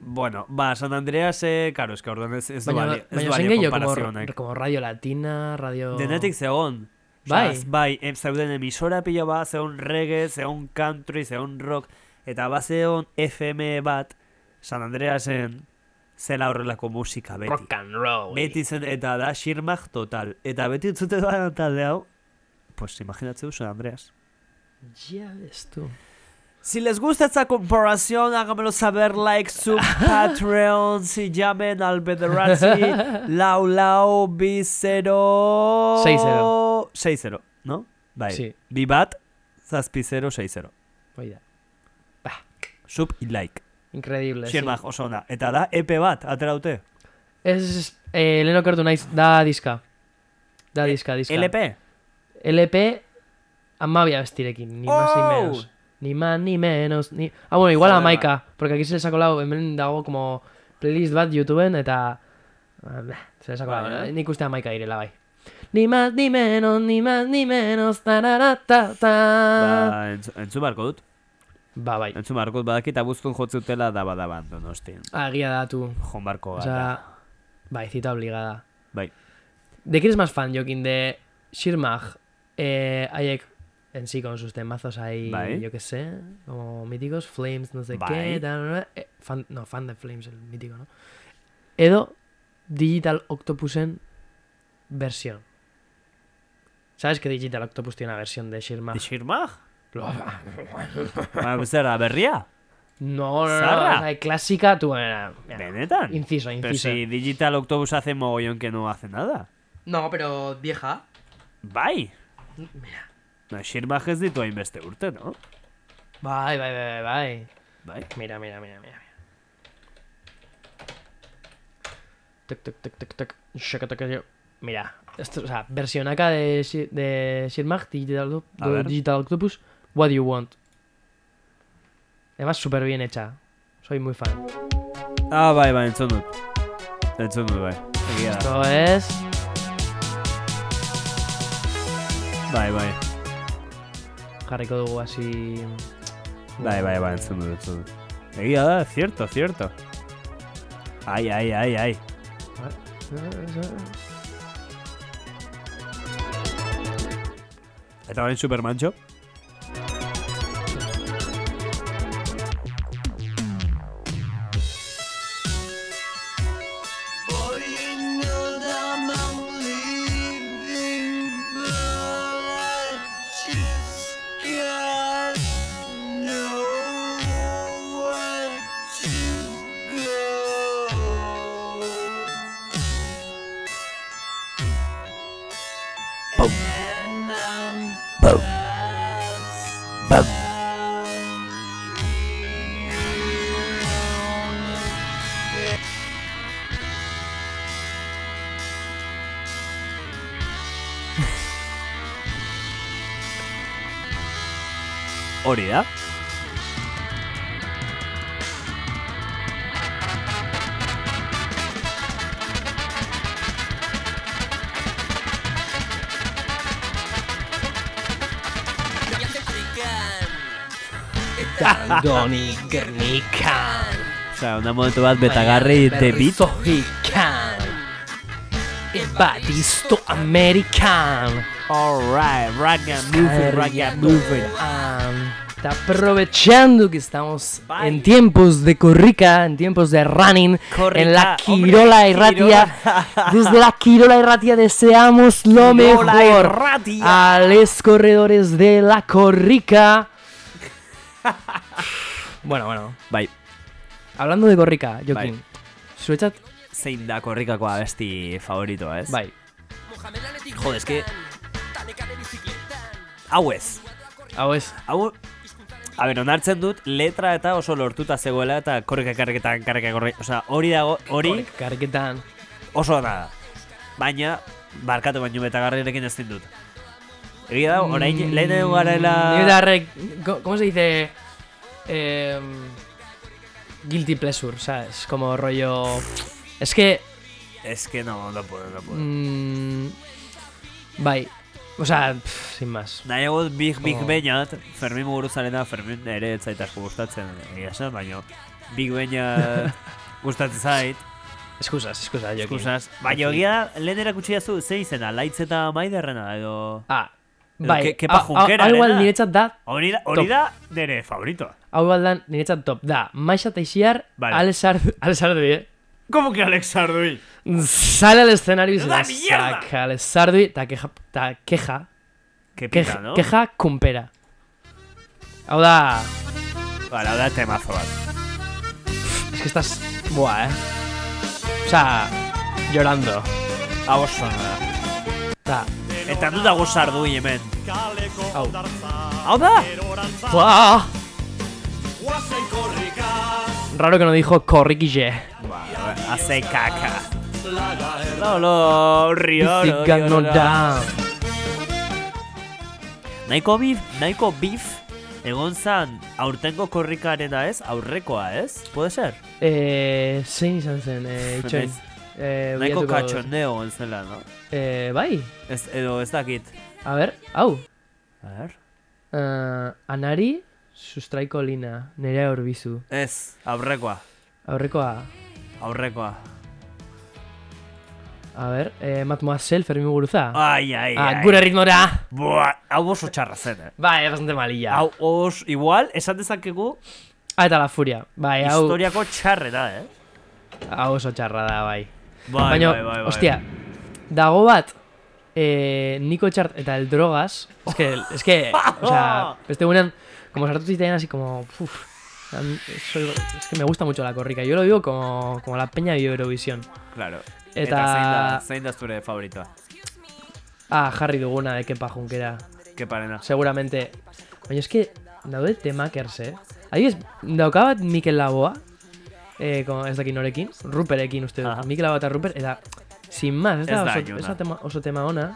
Bueno, ba, San Andreas, eh, claro, es que orduan ez, ez du Baina, bali, ez baina du zen como, konparazionek. como Radio Latina, Radio... Denetik zegon. Bai. Osea, bai, em, zeuden emisora pila bat, zeon reggae, zeon country, zeon rock, eta bat zeon FM bat, San Andreasen, zela horrelako musika beti. Rock and roll. Beti zen, eta da shirmak total. Eta beti utzute doan talde hau, pues imaginatzeu San Andreas. Ya ves tú. Si les gusta esta comparación, háganmelo saber, like su (laughs) Patreon, si llamen al Bederazzi, (laughs) lau lau, bi zero... 6-0. 6-0, ¿no? Bai. Sí. Bi bat, zazpi 0, 6-0. Hoi da. Sub i like. Increíble. Shirmak oso ona. Eta da, EP bat, atera dute. Ez, eh, lehen okertu naiz, da diska. Da diska, diska. LP? LP amabia bestirekin, ni más ni Oh! menos. Ni más ni menos, ni... Ah, bueno, igual a Joder, Maika, porque aquí se le sacó lau, hemen dago como playlist bat YouTubeen, eta... ah, Se le sacó lau, Bai, eh? nik uste amaika direla, bai. Ni más ni menos, ni más ni menos, tararata, ta. Ba, entzu, entzu barko dut. Ba, bai. Entzu barko dut, badakit abuztun jotzutela daba daban, donostin. Ah, egia da, tu. Jon barko gara. sea, bai, cita obligada. Bai. ¿De quién es más fan, Joaquín? ¿De Shirmag? Eh, Hayek en sí con sus temazos ahí, Bai. yo qué sé, como míticos, Flames, no sé Bai. qué, tal, tal. Eh, fan, no, fan de Flames, el mítico, ¿no? Edo Digital Octopusen versión. ¿Sabes que Digital Octopus tiene una versión de Shirmag? Di Shirmag? Zer da, berria? No, no, no, o sea, clásica, tú, mira, mira, Benetan? inciso, Pero inciso. si Digital Octopus hace mogollón que no hace nada. No, pero vieja. Bai. Mira. No, Shirmag ez ditu hainbeste urte, no? Bai, bai, bai, bai. Bai. Mira, mira, mira, mira. Tic, tic, tic, tic, tic. Shaka, yo. Mira, esto, o sea, versión acá de, de Shirmag, Digital, Oct- A ver. Digital Octopus, What Do You Want. Además, súper bien hecha. Soy muy fan. Ah, bai, bai, entzun dut. Entzun dut, bai. Egia da. Esto es... Bai, bai. Jarriko dugu así... Bai, bai, bai, entzun dut, entzun dut. Egia da, cierto, cierto. Ai, ai, ai, ai. Eta orain Supermancho? Doni Gernikan. Osea, una momentu bat betagarri de beat. Zohikan. Badisto American. Alright, ragga moving, ragga moving. Está aprovechando que estamos Bye. en tiempos de corrica, en tiempos de running, Corrica, en la hombre, Quirola y Ratia. Desde la Quirola y Ratia deseamos lo Quirola y mejor Ratia. a los corredores de la corrica. (laughs) bueno, bueno. Bai, Hablando de corrica, Joaquín. Zuretzat zein da korrikako abesti favoritoa, ez? Bai, Jode, eske... Hau ez. hau ez. Hau... A ber, onartzen dut, letra eta oso lortuta zegoela eta korrika karriketan karrika korri... Osa, hori dago, hori Karketan. oso ona da. Baina, barkatu baino betagarrirekin ez dut. Egia da, orain, Mm, lehen edo garela... Co- ¿Cómo se dice? Eh, guilty pleasure, ¿sabes? Como rollo... Es que... Es que no, no puedo, no puedo. mm, bai. O sea, pff, sin más. Nahiago big big Oh. beinat, Fermin muguruzarena, Fermin ere ez zait asko gustatzen, egia esan, baina big beinat (laughs) gustatzen zait, Excusas, excusas, Jokin. kusaz. Baina egia da, lehen erakutsi dazu, ze izena, laitz eta maiderrena, edo... Ah, bai. ke- kepa hau- hau- igual niretzat da, Hori da, hori da nire favoritoa. hau igual da niretzat top. Da, Maixa Teixiar, Vale. Ale Sardu, Ale Sardu, eh? Como que Alex Ardui? Sale al escenario y se saca Ale Sardu ta queja, ta queja, Que queja, pita, no? queja kumpera. Hau da, Vale, hau da temazo bat. es que estás, buah, eh. O sea, llorando. Hau oso ona da. Ta, Eta du dago Ardui hemen. hau. Hau da! Buah. Raro que no dijo corriquille. Hace caca. No, no, rio, Bizigan no da. Nahiko bif, nahiko bif, egon zan aurtengo korrikarena ez, aurrekoa ez? Puede ser? Eh, zein izan zen, eh, itxoin. Naiz- Eh, dut. katxondeo egon zela, no? Eh, bai, Ez, edo ez dakit. a ver, hau. A ver. Uh, anari, sustraiko lina, nerea horbizu. Ez, aurrekoa, Aurrekoa, aurrekoa. a ver, eh, mademoiselle Fermi Muguruza. Ai, ai, ah, ai. gure ritmora. Buah, hau oso txarra zen, eh? Bai, bastante malilla. Hau os, igual, esan dezakegu, Ah, eta la furia. Bai, hau, historiako txarrena, eh? hau oso txarra da, bai. Bai, Baina, bai, bai, bai. ostia, dago bat, eh, Nico Chart eta el drogas, es que, (laughs) es que, o sea, (laughs) beste egunean, como sartu zitean así como, uff, soy, es que me gusta mucho la corrica, yo lo digo como, como la peña de Eurovisión. Claro. Eta- zein da, zein da zure favoritoa? Ah, jarri duguna de Kepa Junkera, Keparena. seguramente. Baina eske, daude temakers, eh? Adibidez, daukabat Mikel Laboa, eh, como ez dakit norekin, Ruperekin uste dut, Aha. Mikel Laboa eta Ruper, eta, sin más, ez Ez da da oso, da tema, oso tema ona.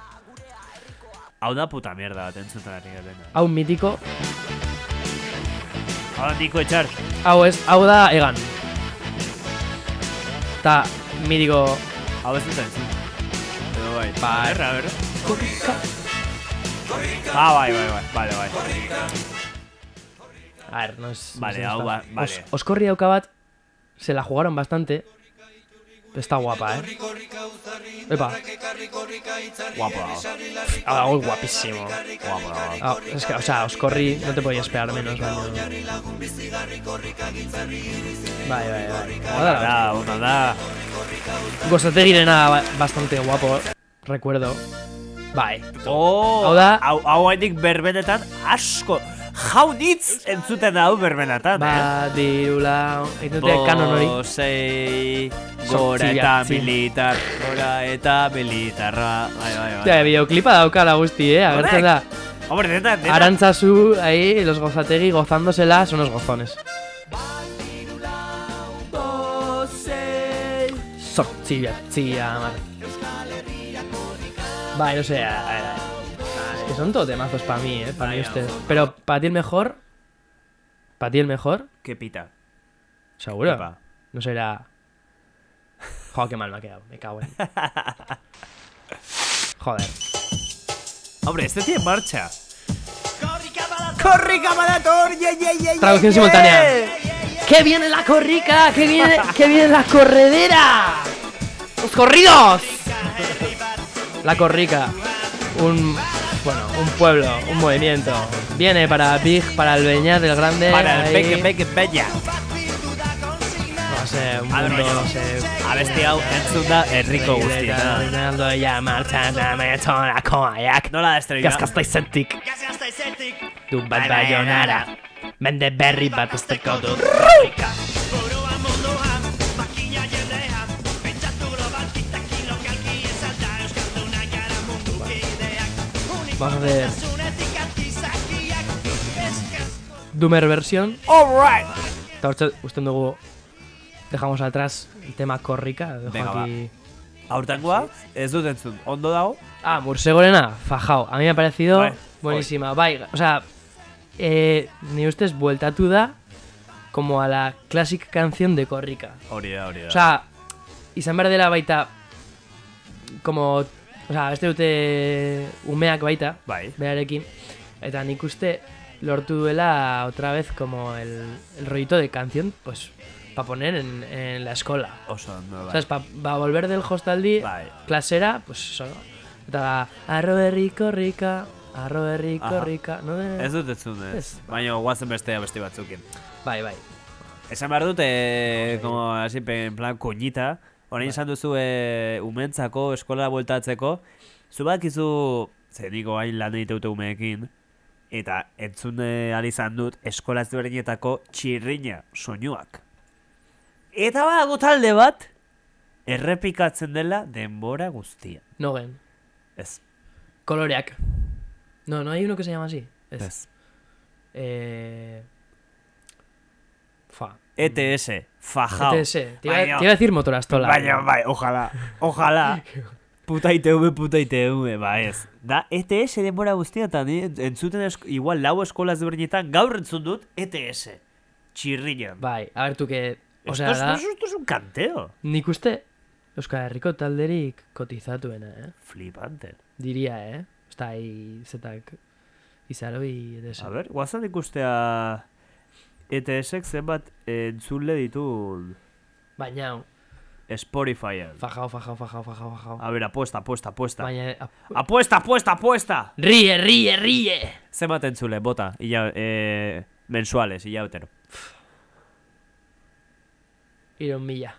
Hau da puta mierda bat entzuten ari garena. Hau mitiko, Hau da Niko Etxar. hau ez, hau da egan. Ta, mitiko, Hau ez dut entzun. Edo bai. Bai. A ver, a ver. Ah, bai, bai, bai. Vale, bai. a ver, no es... Vale, no hau vale. Os, oskorri daukabat, se la jugaron bastante, está guapa, eh. Epa, Guapo dago. hau dago guapísimo. Guapo dago. Ah, es que, o sea, Oscorri no te podías esperar menos. Bai, bai, bai. Ona Hau da, ona da. Gozategirena ba- bastante guapo, recuerdo. Bai. Oh, Hau da- hau, hau hainik berbenetan asko. Jaunitz entzuten hau berbenetan, eh? Ba, dirula... Egin dute kanon hori. Bosei, gora Zortzi, eta militar, gora eta militarra. Bai, bai, bai. Ja, videoclipa daukala guzti, eh? Agertzen da. Hombre, neta, neta. Arantzazu, ahí, los gozategi gozándosela, son unos gozones. Zortzi, bederatzi, amar. Bai, no sé, a ver, a son todo temazos para mí, eh, para mí ustedes. Pero para ti el mejor, para ti el mejor, Que pita. seguro. Epa. No será. Joder, qué mal me ha quedado, me cago en. (laughs) Joder. Hombre, este tiene marcha. ¡Corrica Marathon! ¡Yeah, yeah, yeah, yeah, Traducción yeah! simultánea. ¡Que viene la corrica! ¡Que viene, que viene la corredera! ¡Los corridos! La corrica. Un. Bueno, un pueblo, un movimiento. Viene para Big, para el Beñat del Grande. Para el Beke Beke Bella. No sé, un mundo, no sé. Abesti hau entzun da Enrico. Ronaldo. Nola da estrella? Izentik. Du bat baionara. Mende berri bat azteko dut. Vamos a hacer Doomer versión. Alright! Eta hortze, usten dugu dejamos atrás el tema korrika. Dejo Venga, aquí... Aurtengoa, ez dut entzun. Ondo dago? Ah, Mursegorena, fajao. A mí me ha parecido buenísima. Bai, o sea, eh, ni ustez bueltatu da como a la clásica canción de korrika. Hori da, hori da. O sea, izan behar dela baita como, o sea, beste dute umeak baita, bai. berarekin, eta nik uste lortu duela otra vez como el, el rollito de canción, pues, para poner en, en la escuela. Oso ondo, bai. ¿Sabes? Para volver del hostaldi, Bai. klasera, pues eso. Eta da, arro herriko rika, arro herriko Aha. rika, no de... Ez dut ez. Ez. Baina guazen bestea beste batzukin. Bai, bai. Esan behar dut, eh, como así, en plan, koñita, orain esan duzu eh, umentzako, eskola bueltatzeko, zu bakizu, ze niko hain lan egiteute umeekin, eta entzun eh, ahal izan dut, eskola ezberdinetako txirrina soinuak. Eta badago talde bat, errepikatzen dela denbora guztia. No gen. Ez, Coloreak. No, no hay uno que se llama así. Es, ez. Eh... ETS, fajao. ETS. Te iba, Baina- te iba a decir motorastola. Baina, bai, ojalá, ojalá. (laughs) Puta ITV, puta ITV, ba ez. Da, ETS denbora guztietan, eh? entzuten esko, igual lau eskola ezberdinetan, gaur entzun dut ETS. Txirrina. Bai, a ver. O sea, da, esto, es un canteo. nik uste Euskal Herriko talderik kotizatuena, eh? Flipante. Diría, eh? Está ahí zetak izaro y A ver, guazan ikustea ETSek zenbat entzule ditu Baina, Spotifyen. fajao, fajao, fajao, fajao, fajao. A ver, apuesta, apuesta, apuesta. Baina, ap- Apuesta, apuesta, apuesta! ríe, ríe, ríe! Zenbat entzule, bota, illa, eh, mensuales, ilautero. Iron mila.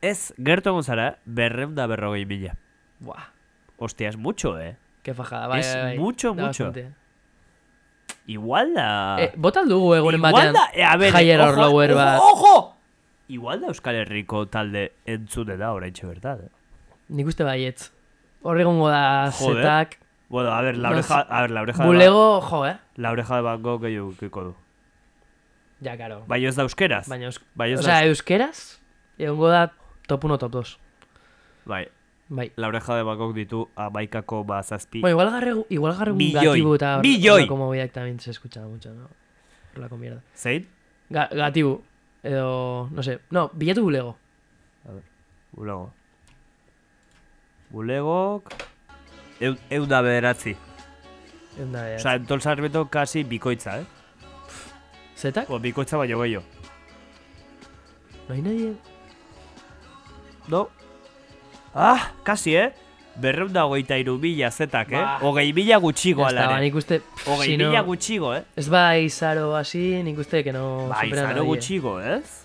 Ez, gertu egon zara, berreun da berrogei mila. Buah, Hostia, es mucho, eh. qué fajada. Bai, Es bai, bai. mucho, Da mucho. bastante. Igual da... Eh, bota aldugu egunen batean. da, eh, a ver, lower ojo, bat. Ojo! Igual da Euskal Herriko talde entzune da oraintxe bertat, eh. Nik uste baietz. Hor egongo da Joder. zetak. Bueno, a ver, la oreja, a ver, la oreja de Bulego, jo, eh? Ba- la oreja de Van Gogh gehiago ukiko du. Ja, karo. Baina ez da euskeraz. Baina, eus... Bai, ez o da sea, eus- euskeraz, egongo da top 1, top 2. Bai, Bai. la oreja de Gogh ditu amaikako bazazpi. Bueno, igual agarre, igual agarre un Milloi. gatibu eta horrelako movidak también se escucha mucho, ¿no? Horrelako mierda. Zein? Ga gatibu. Edo, no sé. No, bilatu bulego. Bulego. Bulegok... Eun, eun da bederatzi. Egun da, Osa, entol sarbeto kasi bikoitza, eh? Zetak? O, bikoitza baino gehiago. No hay nadie. No. Ah, kasi, eh? Berreun da hogeita iru mila zetak, eh? Ba. Hogei mila gutxigo ba, alare. nik uste... pff, Hogei si no- mila gutxigo, eh? Ez ba izaro así, nik uste que no... Ba, izaro gutxigo, ez?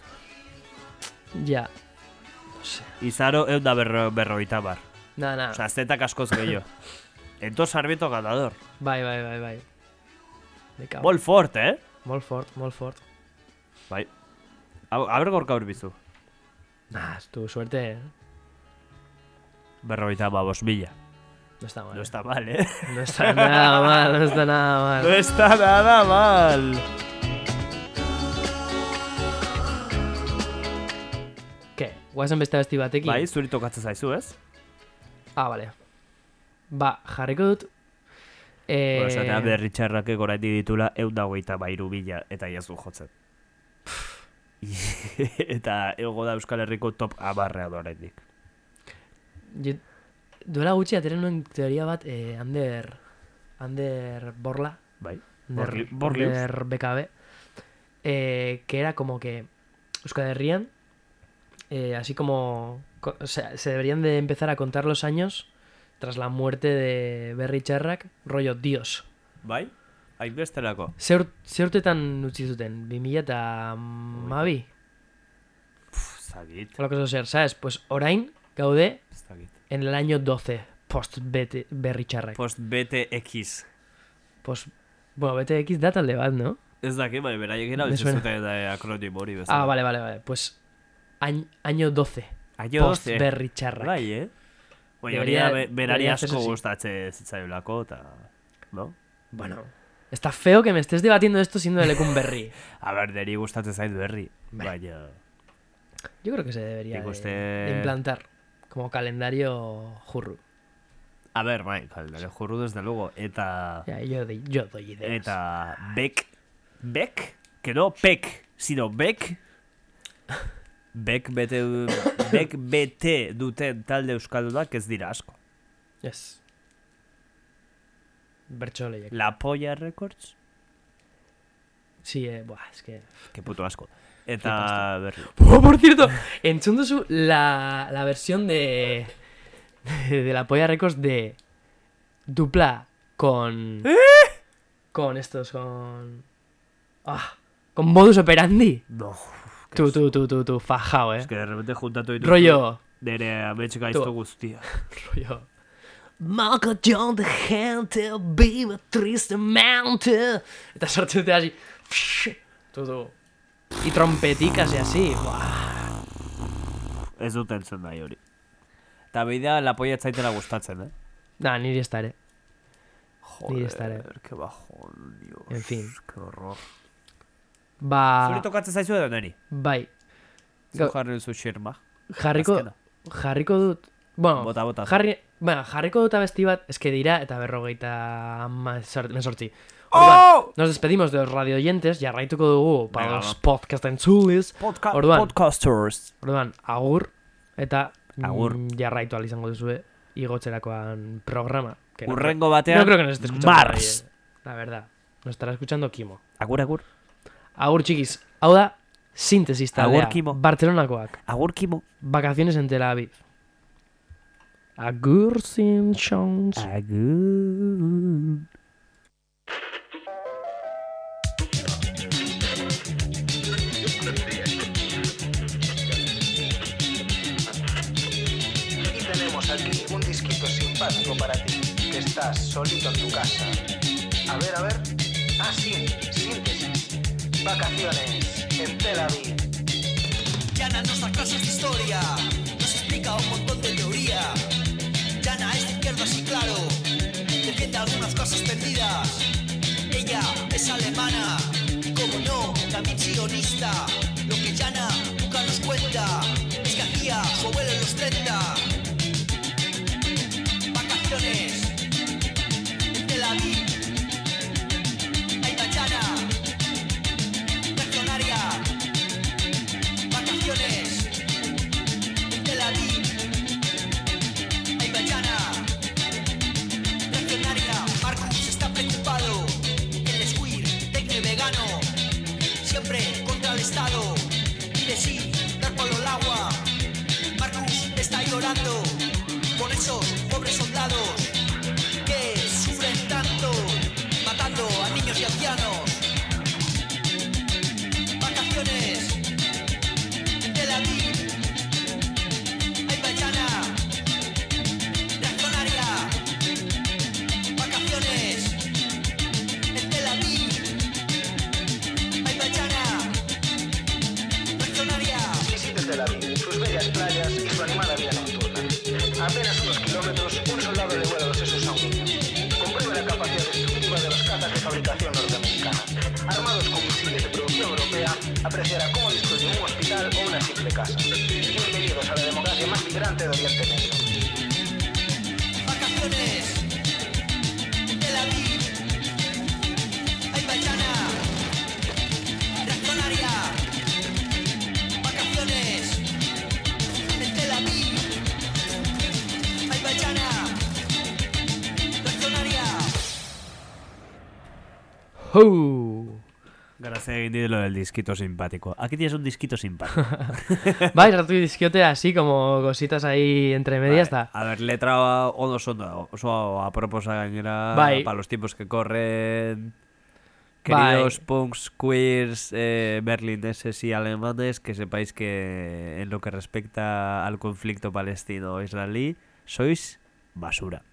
Ja. No sé. Izaro eun da berro, berrogeita bar. Na, na. Osa, zetak askoz gehiago. (laughs) Ento sarbeto ganador. Bai, bai, bai, bai. Molt fort, eh? Molt fort, molt fort. Bai. A, a ber gorka urbizu. Nah, es tu suerte, eh. Berrogeita ba, bos mila. No está mal. No está mal, eh? No está nada mal, no está nada No mal. está nada mal. ¿Qué? Guazen beste besti batekin? Bai, zuri tokatzen zaizu, ez? Ah, vale. Ba, jarriko dut. Eh, Bueno, esatea berri txarrakek oraindik ditula eun da hogeita bairu bila eta iazu jotzen. (laughs) eta ego da Euskal Herriko top abarrea da oraindik. je- duela gutxi ateren nuen teoria bat, eh, Ander, Ander Borla, Bai? Ander, Borli-. Ander BKB, eh, que era como que Euskal Herrian, eh, así como, co- o sea, se deberían de empezar a contar los años tras la muerte de Berry Txarrak, rollo Dios. Bai? Hainbestelako. Ze, ur, ze urtetan utzi zuten? 2000 eta mabi? Zagit. O lo que eso ser, ¿sabes? Pues orain gaude. En el año 12 post bete, Berry Txarrak. Post BTX. Pues, bueno, BTX da talde bat, ¿no? Ez daki, bai, beraiek erabiltzen zuten da akronimo hori bezala. Ah, vale, vale, vale. Pues añ- año 12 Aio post doce. Berry Txarrak. Bai, eh? Baina hori da berari asko hacerse así. gustatze zitzaiolako, eta... no? Bueno, está feo que me estés debatiendo esto siendo de Lecumberri. (laughs) A ber, deri gustatzen zait berri. Baina... Yo creo que se debería de, de implantar como calendario jurru. A ber, bai, kalendare jurru desde luego. Eta... Ya, yo, doy- yo doy ideas. Eta... Bek... Bek? Que no pek, sino bek... Bek bete, (coughs) bek bete duten talde euskaldunak ez dira asko. Yes. Bertxoleiek. La Polla Records? Sí, eh, buah, es que... Que puto asko. Eta berri. (laughs) Oh, por cierto, entzun duzu la, la versión de, de, (laughs) de la Polla Records de dupla con... Con estos, con... Ah, con modus operandi. No. Tú, tú, tú, tú, tú, fajao, eh. Es que de repente juntatu ditu. Rollo... Nere amets gaizto guztia. rollo... Marco John de gente vive tristemente. Eta sortu dute así. Tú, tú. Y trompetikas y así. Buah. Ez dut entzun nahi hori. Eta bidea la polla ez zaitela gustatzen, eh? Nah, niri ez da ere. Joder, Niri ez da ere. que bajón, dios. En fin. Que horror. Ba... Zuri tokatzen zaizu edo neri? Bai. Zu jarri duzu xirma. Jarriko... Azkena. Jarriko dut... Bueno, Bota, bota. jarri... Bueno, jarriko dut abesti bat, eske dira, eta berrogeita mesortzi. Orduan, Oh! nos despedimos de los radio oyentes, jarraituko dugu, para Venga, los podcast entzulis. Podca Orduan. Podcasters. Orduan, agur, eta Agur. mm, jarraitu al izango duzue, igotzerakoan programa. que Urrengo creo- batean, No creo que nos esté escuchando Mars. nadie, la verdad. Nos estará escuchando Kimo. Agur, agur. Agur txikiz, hau da, sintesis taldea. Agur, Kimo. Bartzelonakoak. Agur, Kimo. Vacaciones en Tel Aviv. Agur sin chance. Agur. Simpático para ti, que estás solito en tu casa. A ver, a ver. Ah, sí, síntesis. Vacaciones en Tel Aviv. Yana nos da clases de historia, nos explica un montón de teoría. Yana es de izquierdas y claro, defiende algunas cosas perdidas. Ella es alemana, como no, también sionista. Hou! Gracias dit lo del disquito simpático. Aquí tienes un disquito simpático. (laughs) Bai, sartu dizkiote así como cositas ahí entre medias, Vale. A ver, letra ondo ondo, oso aproposa gainera Bai. para los tiempos que corren. Queridos punks, queers, eh, berlineses y alemanes, que sepáis que en lo que respecta al conflicto palestino-israelí, sois basura.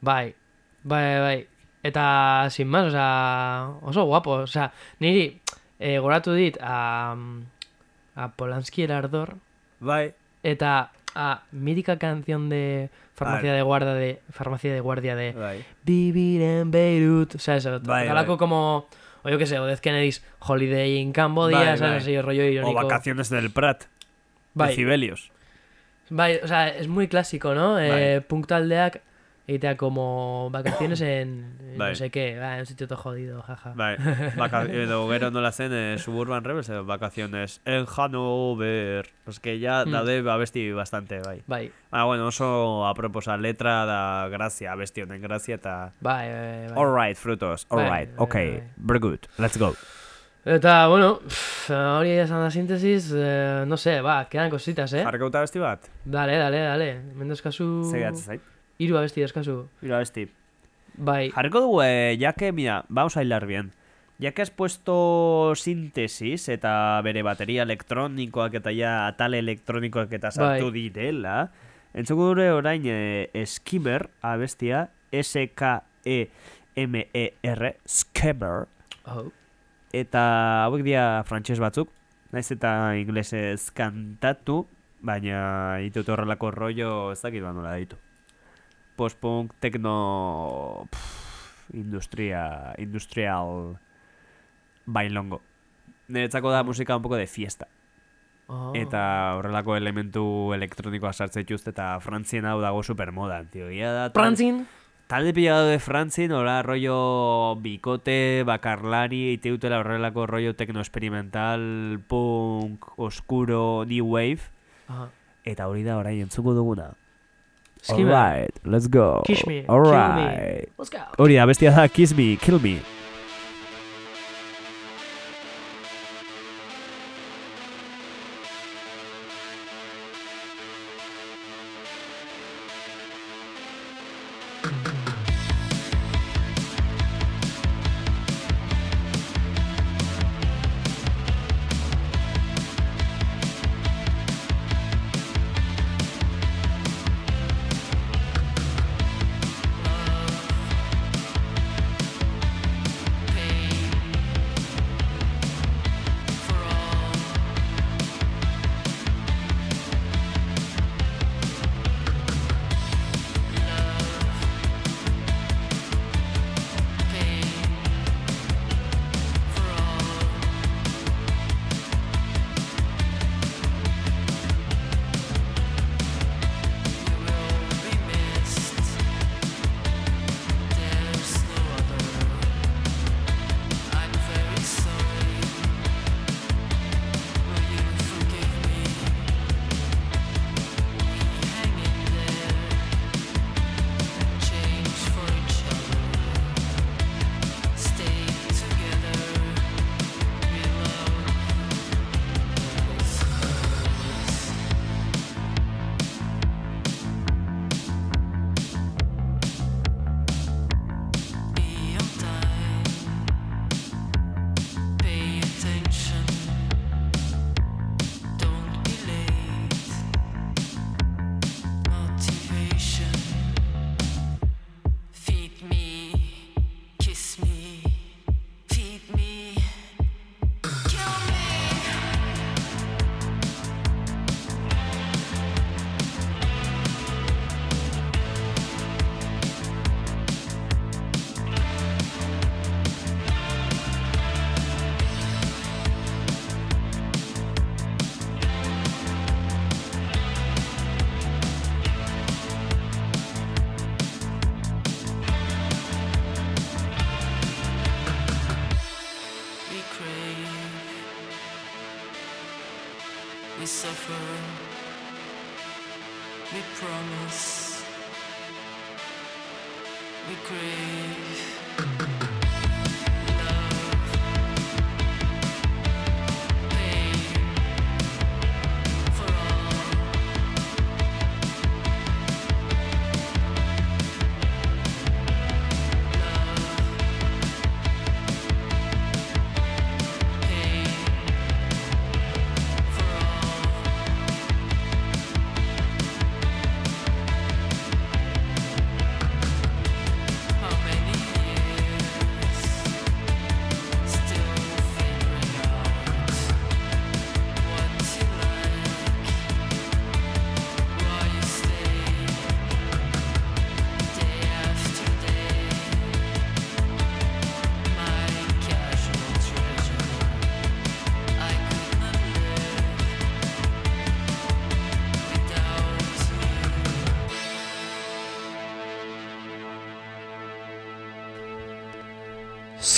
Bai, bai, bai. Eta, sin más, o sea, oso guapo. O sea, niri eh, goratu dit a, a Polanski el ardor, Bai, eta Ah, mítica canción de farmacia de guardia de farmacia de guardia de Bai. Vivir en Beirut, ¿sabes? Bai, Galako bai. como o yo qué sé, o Death Kennedy's Holiday in Cambodia, Bai, ¿sabes? bai. Así rollo irónico. O Vacaciones del Prat, de Bai, Cibelius. bai, o sea, es muy clásico, ¿no? Bai. Eh, punk taldeak egitea como vacaciones (coughs) en, en no sé qué, ah, en un sitio todo jodido, jaja. Bai, baka, edo gero nola zen eh, Suburban Rebels edo Vacaciones en Hanover. Pues que ya Hmm. daude abesti bastante, bai. Bai, Ah, bueno, oso aproposa letra da grazia, abesti honen grazia eta... bai, bai, bai. Alright, frutos, Bai, alright, bai, okay, bai. very good, let's go. Eta, bueno, pff, hori esan da síntesis, eh, no sé, ba, quedan cositas, eh? Jarriko abesti bat? Dale, dale, dale. Mendozkazu... Segatzen zait. Hiru abesti dauzkazu. Mira abesti. Bai, Jarriko dugu, eh, ya que, mira, vamos a hilar bien. Ya que has puesto síntesis eta bere bateria elektronikoak eta ja atal elektronikoak eta sartu Bai. direla, entzuko dure orain eh, Skimmer abestia, S-K-E-M-E-R, Skimmer, oh, eta hauek dira frantses batzuk, naiz eta inglesez kantatu, baina ditut horrelako rollo ez dakit ba nola ditu. Post-punk, techno, pff, industria, industrial, bailongo. Niretzako da musika un poco de fiesta. oh. Eta horrelako elementu elektronikoa sartzen dituzte eta Frantzien hau dago supermodan, tio. Ia da, tal- Prantzin? Talde pila daude Frantzin, hola rollo bikote, bakarlari, iteutela horrelako rollo techno experimental, punk, oscuro, new wave, Aha. eta hori da orain entzuko duguna. Skimmer. Alright, let's go. Kiss me, Alright. Let's go. Oh, Hori da, bestia da, kiss me, kill me.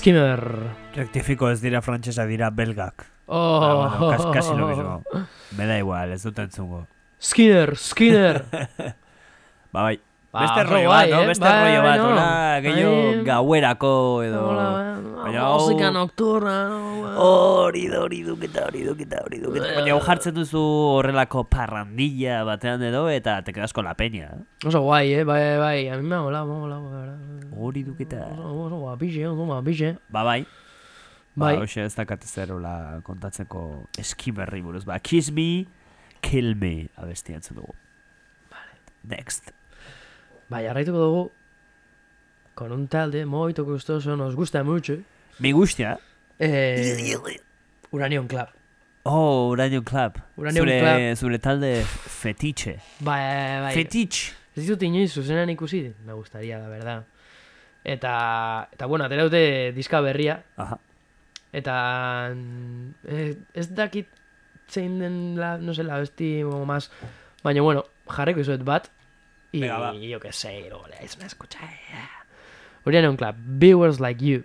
Skimmer. Rectifiko ez dira frantsesa dira belgak. Oh, Ah, bueno, kas- casi lo mismo. Me da igual, ez dut entzungo. Skinner, Skinner. (laughs) Ba, bai. Ba, Beste rollo guai, bat, no? eh? Beste Bai, rollo bat, no. hola, gehiago Bai. gauerako edo... Baina música nocturna. Hori da, hori duketa, hori duketa, hori duketa. Baina hau jartzen duzu horrelako parrandilla batean edo eta te quedas con la peña. Oso guai, eh? Bai, bai, a mí me ha molado, me ha molado. Hori duketa. Oso, guapixe, oso guapixe. Ba, bai. Ba, Bai. hoxe ez dakat zerola kontatzeko eskiberri buruz. Ba, Kiss Me, Kill Me abesti entzun dugu. Next. Bai, jarraituko dugu con un talde moito gustoso, nos gusta mucho. Me gusta. Eh, Uranium Club. Oh, Uranium Club. Uranium zure, Club. Zure talde fetiche. Bai, bai. Fetiche. Ez ditut inoiz zuzenean ikusi, me gustaría, la verdad. Eta, eta bueno, atera dute diska berria, Aha. eta eh, ez dakit zein den la, no sé, la besti como más, baina bueno, jarriko izuet bat, y Venga, va. yo que sé, luego le dais una escucha. Urianon Club, Viewers Like You.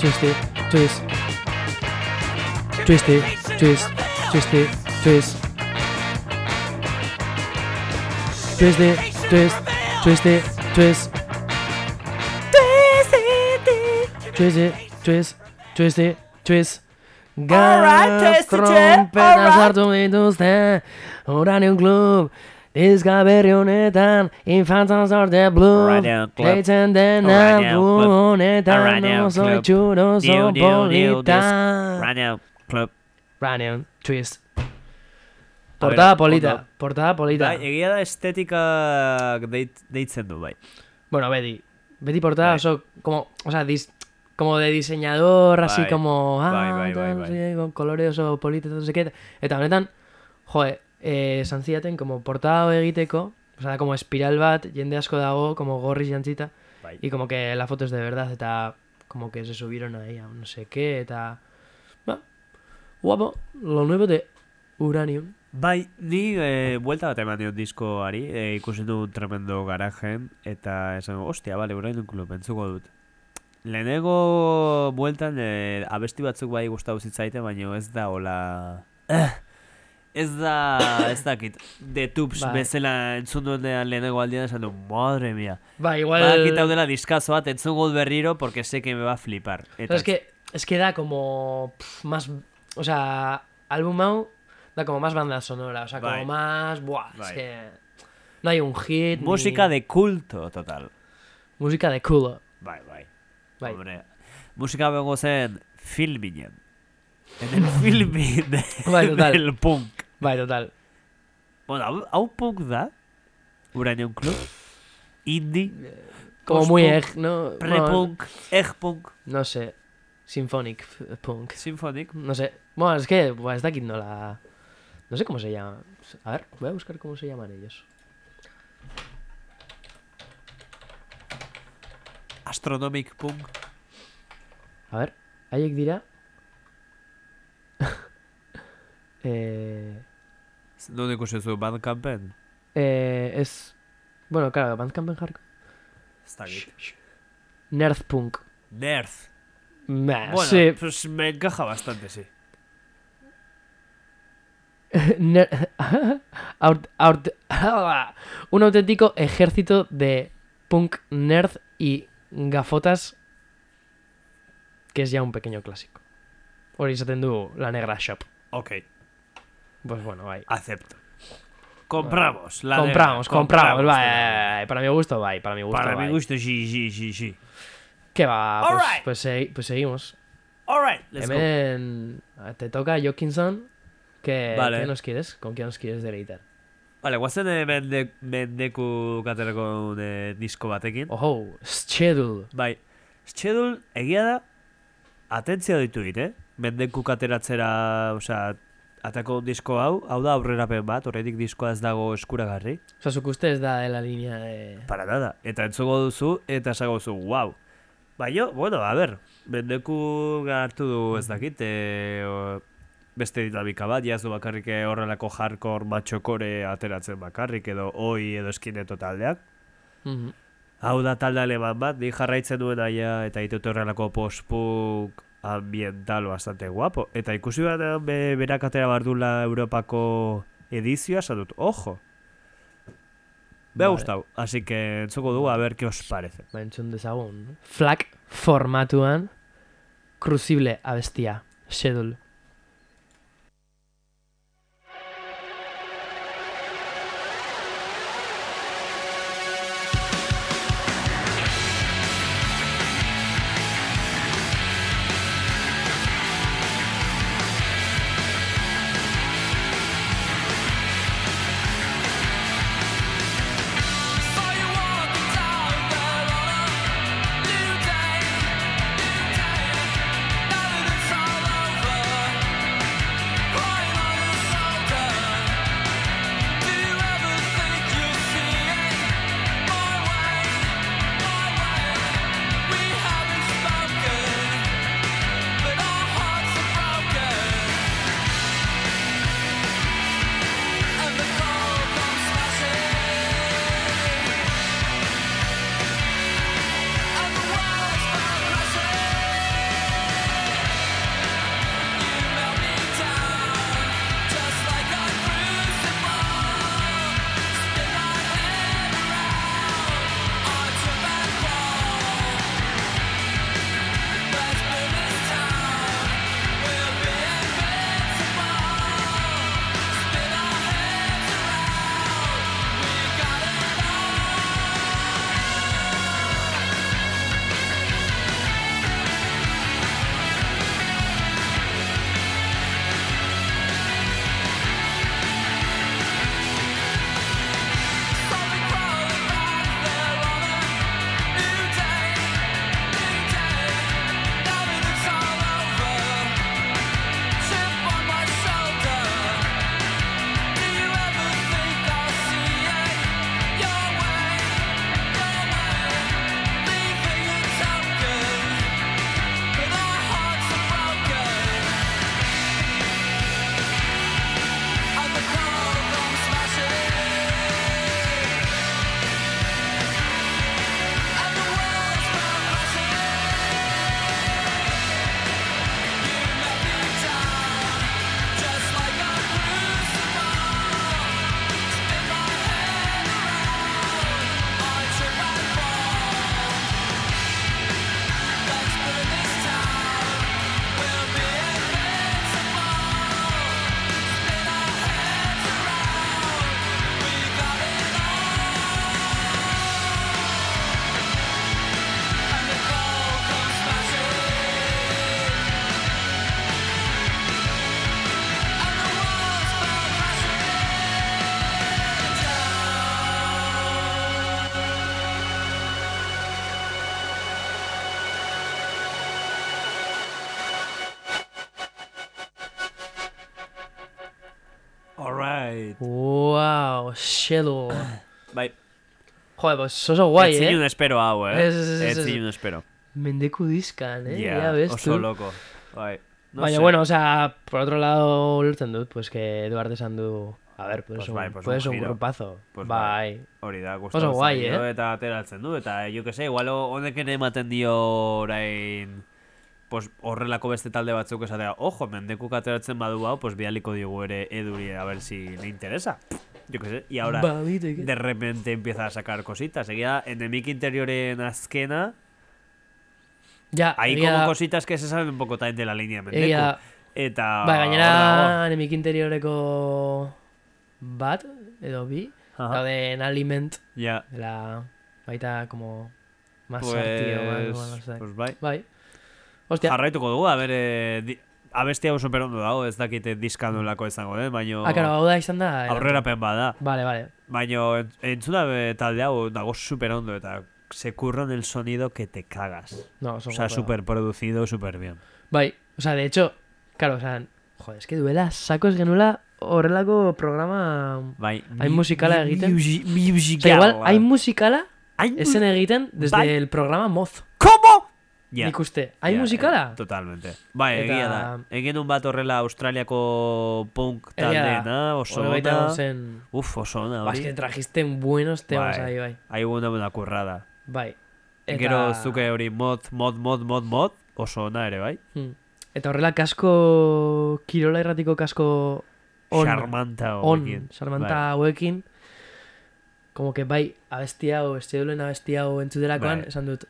Twist, it, twist, twist it, twist, twist it, twist, twist it, twist, twist it, twist, twist it, twist, twist it, twist. It, trompetas hartu dituzte Uranium Club Dizka berri honetan Infantzan. Deitzen dena Uranium gu Club. honetan Oso Club. itxuro oso polita. Radio Club. Uranium Twist Portada polita. Portada polita Bai, egia da estetikak deit, deitzen du, bai. Bueno, beti Beti portada Bai. oso Como, o sea, dis, como de diseñador Así Bai. como ah, Bai, bai, tal, bai, no bai. sé qué, Con colores oso polita No sé qué Eta honetan Joe, esan zidaten Como portada egiteko O sea, como espiral bat Jende asko dago Como gorriz jantzita Bai. Y como que la foto es de verdad Eta como que se subieron ahí a no sé qué, eta... Ba, guapo, lo nuevo de Uranium. Bai, ni e, buelta bat eman dion diskoari, e, ikusi du tremendo garajen, eta esan, ostia, bale, orain klub, entzuko dut. Lehenengo bueltan e, abesti batzuk bai gustatu zitzaite, baina ez da hola... Eh, ez da, (coughs) ez dakit, The Tubes Bai. bezala entzun duenean lehenengo aldean esan du, madre mia. Ba, igual... Badakit hau dela diskazo bat, entzungo dut berriro, porque sé que me va a flipar. Eta, Es que, es que da como pf, más, o sea, álbum hau da como más banda sonora, o sea, como Bai. más, buah, es Bai. que no hay un hit, ni- Música de culto, total. música de culo. Bai, bai. Bai. Hombre, musika bengo zen filminen. En el filmin de, total. del punk. Bai, total. Bueno, hau, hau punk da? Uranium Club? Indie? Como muy egg, ¿no? Pre-punk? Egg-punk? no sé. Symphonic punk. Symphonic? No sé. Bueno, es que, pues, es de aquí no la... No sé cómo se llama. A ver, voy a buscar cómo se llaman ellos. Astronomic punk? A ver, haiek dira... (laughs) eh... Non ikusi zu Bandcampen? Eh, es... Bueno, claro, Bandcamp en hardcore. Ez dakit. Nerd punk. Nerd. Meh, Bueno, sí. pues me encaja bastante, sí. (laughs) (laughs) Un auténtico ejército de punk nerd y gafotas que es ya un pequeño clásico. Hori izaten du la negra shop. Ok, Pues bueno, bai. acepto. Compramos. La compramos, negra, compramos, la bai, Para mi gusto, bai, para mi gusto, Para bai. mi gusto, sí, sí, sí, sí. ¿Qué va? Pues, Alright. pues, segui- pues seguimos. Alright, let's go. Hemen, te toca Jokinson. ¿Qué, Vale. ¿Qué nos quieres? ¿Con qué nos quieres deleitar? Vale, guazen eh, mende, mendeku katerako eh, disko batekin. Oho, schedule. Bai, schedule egia da, atentzia ditu dit, eh? Mendeku kateratzera, osea, atako disko hau, hau da aurrerapen bat, horretik diskoa ez dago eskuragarri. O sea, su que usted es da de la línea de... Para nada. Eta entzuko duzu, eta esango duzu, wow. Baina, bueno, a ber, mendeku hartu du ez dakit, e, o, beste dinamika bat, jaz du bakarrik eh, horrelako hardcore matxokore ateratzen bakarrik, edo oi edo eskineto taldeak. Mhm. Hau da talde aleman bat, ni jarraitzen duen aia, eta ditut horrelako post-punk ambiental bastante guapo. Eta ikusi batean be, berak atera bardula Europako edizioa, esan dut, ojo. Me ha Vale. gustado, así que entzuko dugu a ver qué os parece. Ba, entzun dezagun. Flak formatuan Crucible abestia. Schedule. Xelo. (coughs) Bai, Joder, pues oso guai, eh? zinun espero hau, eh? Ez, ez, ez, zinun espero. Mendeku dizkan, eh? Ya ves oso tú. loko. Bai. No Baina, sé. bueno, o sea, por otro lado, ulertzen dut, pues que Eduardo esan du... A ver, pues, Pues un, bai, pues puede un un grupazo. Pues bai. Hori da, Oso gustatzen guai, zaio eh? Eta ateratzen du, eta jo que sé, igual honek ere ematen dio orain pues, horrelako beste talde batzuk esatea, ojo, mendekuk ateratzen badu hau, pues bidaliko diogu ere eduri a ver si le interesa. Yo que sé, y ahora Ba, liteke. de repente empieza a sacar cositas. Egia, Enemic Interioren azkena, Ja, hay egia como da- cositas que se salen un poco también de la línea de mendeku. Egia da, Eta Ba, gainera, dago. enemik interioreko bat, edo bi, Aha. dauden aliment, Ja, dela, baita, como, más pues, más, pues bai. bai. Ostia, Jarraituko dugu, a ber, eh, di, abestia oso perondo dago, ez dakite diskanolako izango den, baino akaro, hau da izan da... aurrerapen bada. Vale, vale. Baino ent- entzuna talde hau dago super ondo eta se curran el sonido que te cagas. No, O sea, super producido, super bien. Bai, o sea, de hecho, claro, o sea, joder, es que duela sakos genuela horrelako programa... Bai, Hain musikala egiten? Musi, O sea, musikala. igual, hain musikala Hain mu- esen egiten desde Bai. el programa Moz. ¿Cómo? Ja. Nik uste, hain Ja, musikala? eh, totalmente. Bai, Eta- egia da. Egin un bat horrela Australiako punk taldeena, oso ona. zen... Uf, oso ona, Ba, es que hori. trajiste buenos temas Bai. ahí, bai. Hai una buena kurrada. Bai. Gero zuke hori mod, mod, mod, mod, mod, oso ona ere, bai? Hmm. Eta horrela kasko... Kirola irratiko kasko... On. Charmanta on. horrekin. Sarmanta hauekin. Como que bai, abesti hau, estidulen abesti hau entzuterakoan, Bai. esan dut...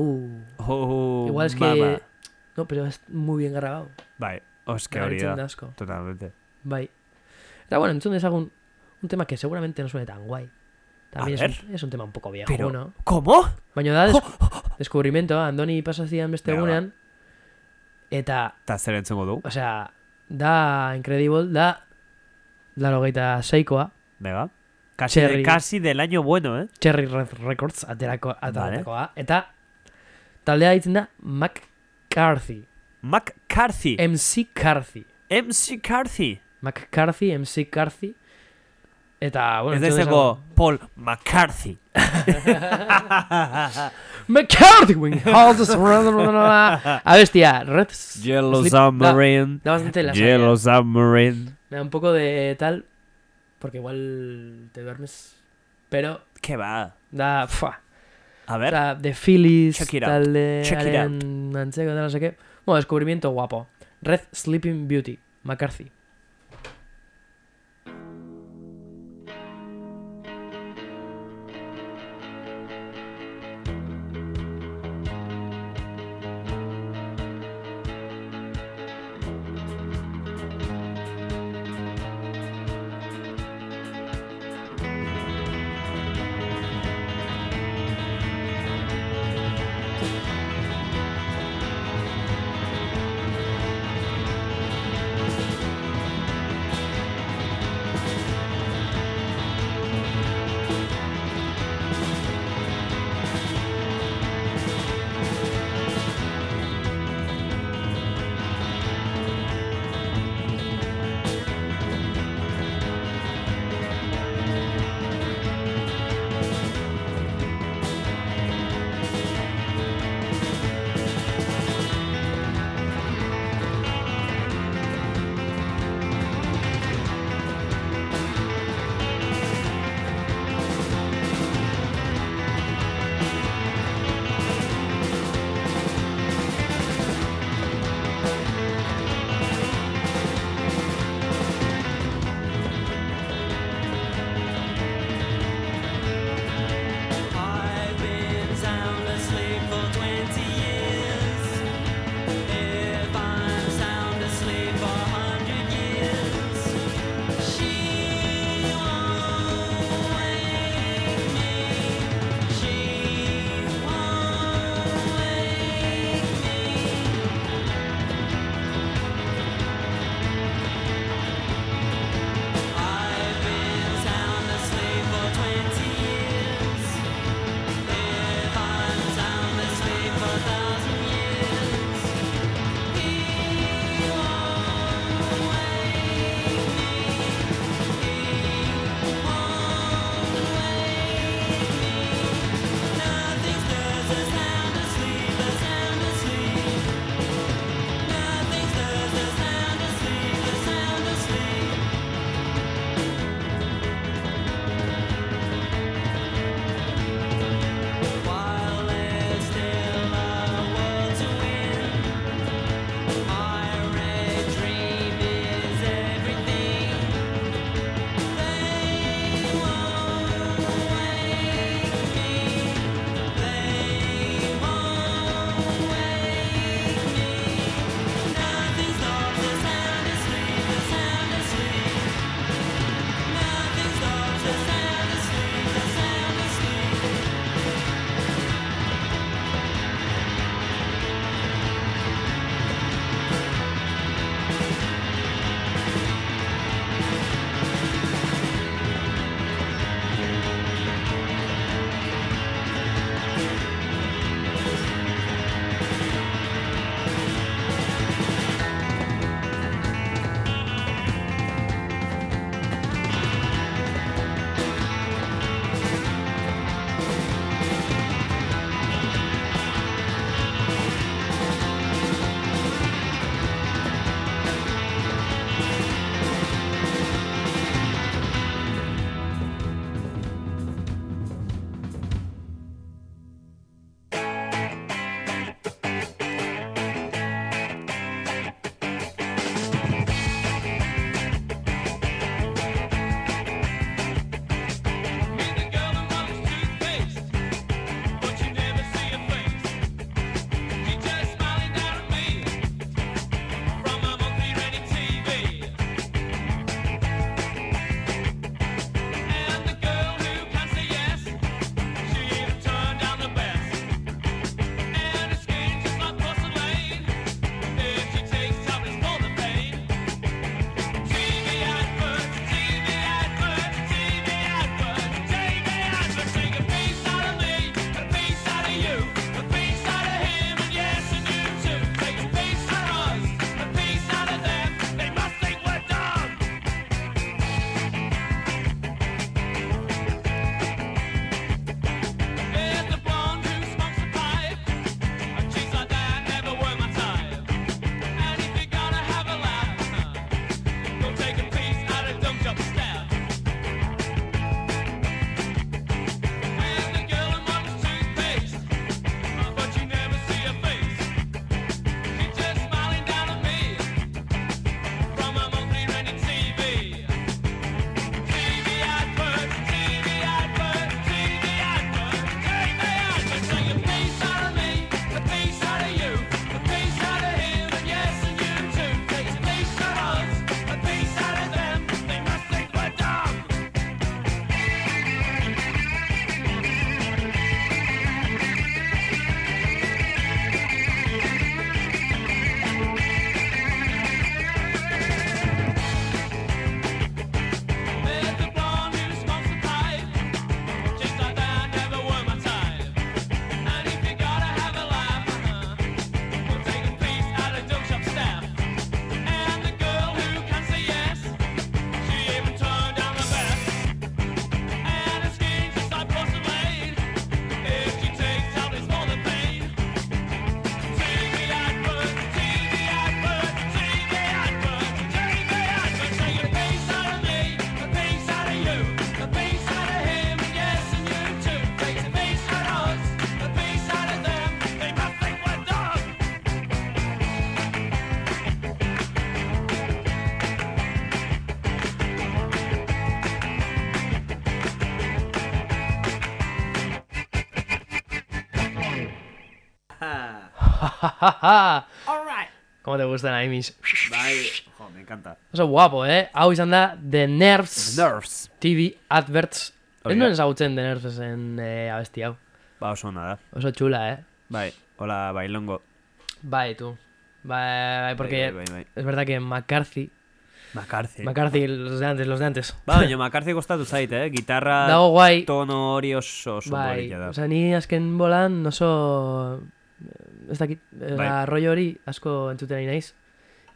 Uh, Oh, igual es mama. que... No, pero es muy bien grabado. Bai, oske Bai, hori da. asko. Totalmente. Bai. Eta bueno, entzun dezagun un tema que seguramente no suene tan guay. También es un, es un tema un poco viejo, Pero, ¿no? ¿cómo? Baina da des descubrimiento, Andoni pasazian beste Venga, ba. egunean. Eta, Eta zer entzungo du? o sea, da incredible, da laro geita seikoa, Venga. Casi, de, Cherry. casi del año bueno, eh? Cherry Red Records aterako, aterakoa. Vale. Eta taldea ditzen da McCarthy. McCarthy. MC Carthy. MC Carthy. McCarthy, MC Carthy. Eta, bueno, Ez dezagun. Paul McCarthy. (laughs) McCarthy, when around Abestia, Red Yellow Slip- da- Submarine. Da bastante la Yellow Submarine. Me da un poco de tal. Porque igual te duermes. Pero ¿Qué va? da. Fua, A ver. da de Phillies, tal de. Check it Alien Manchego, no sé qué. Bueno, descubrimiento guapo. Red Sleeping Beauty, McCarthy. ¿Cómo te gustan ahí mis? Bai, jo, me encanta. Oso guapo, eh? Hau izan da The Nerves Nerves. TV Adverts. Ez nuen ezagutzen The Nervesen eh, abesti hau. Ba, oso ona da. Oso txula, eh? Bai, hola, bailongo. Bai, tú. Bai, bai, porque Bai, bai, bai. es verdad que McCarthy, McCarthy. McCarthy, los de antes, los de antes. Ba, baina McCarthy kostatu zait, eh? Gitarra (laughs) Dago guai, tono hori oso oso bai, polita da. osea, ni azken bolan oso... Ez dakit, eh, Bai. rollo hori asko entzuten ari naiz.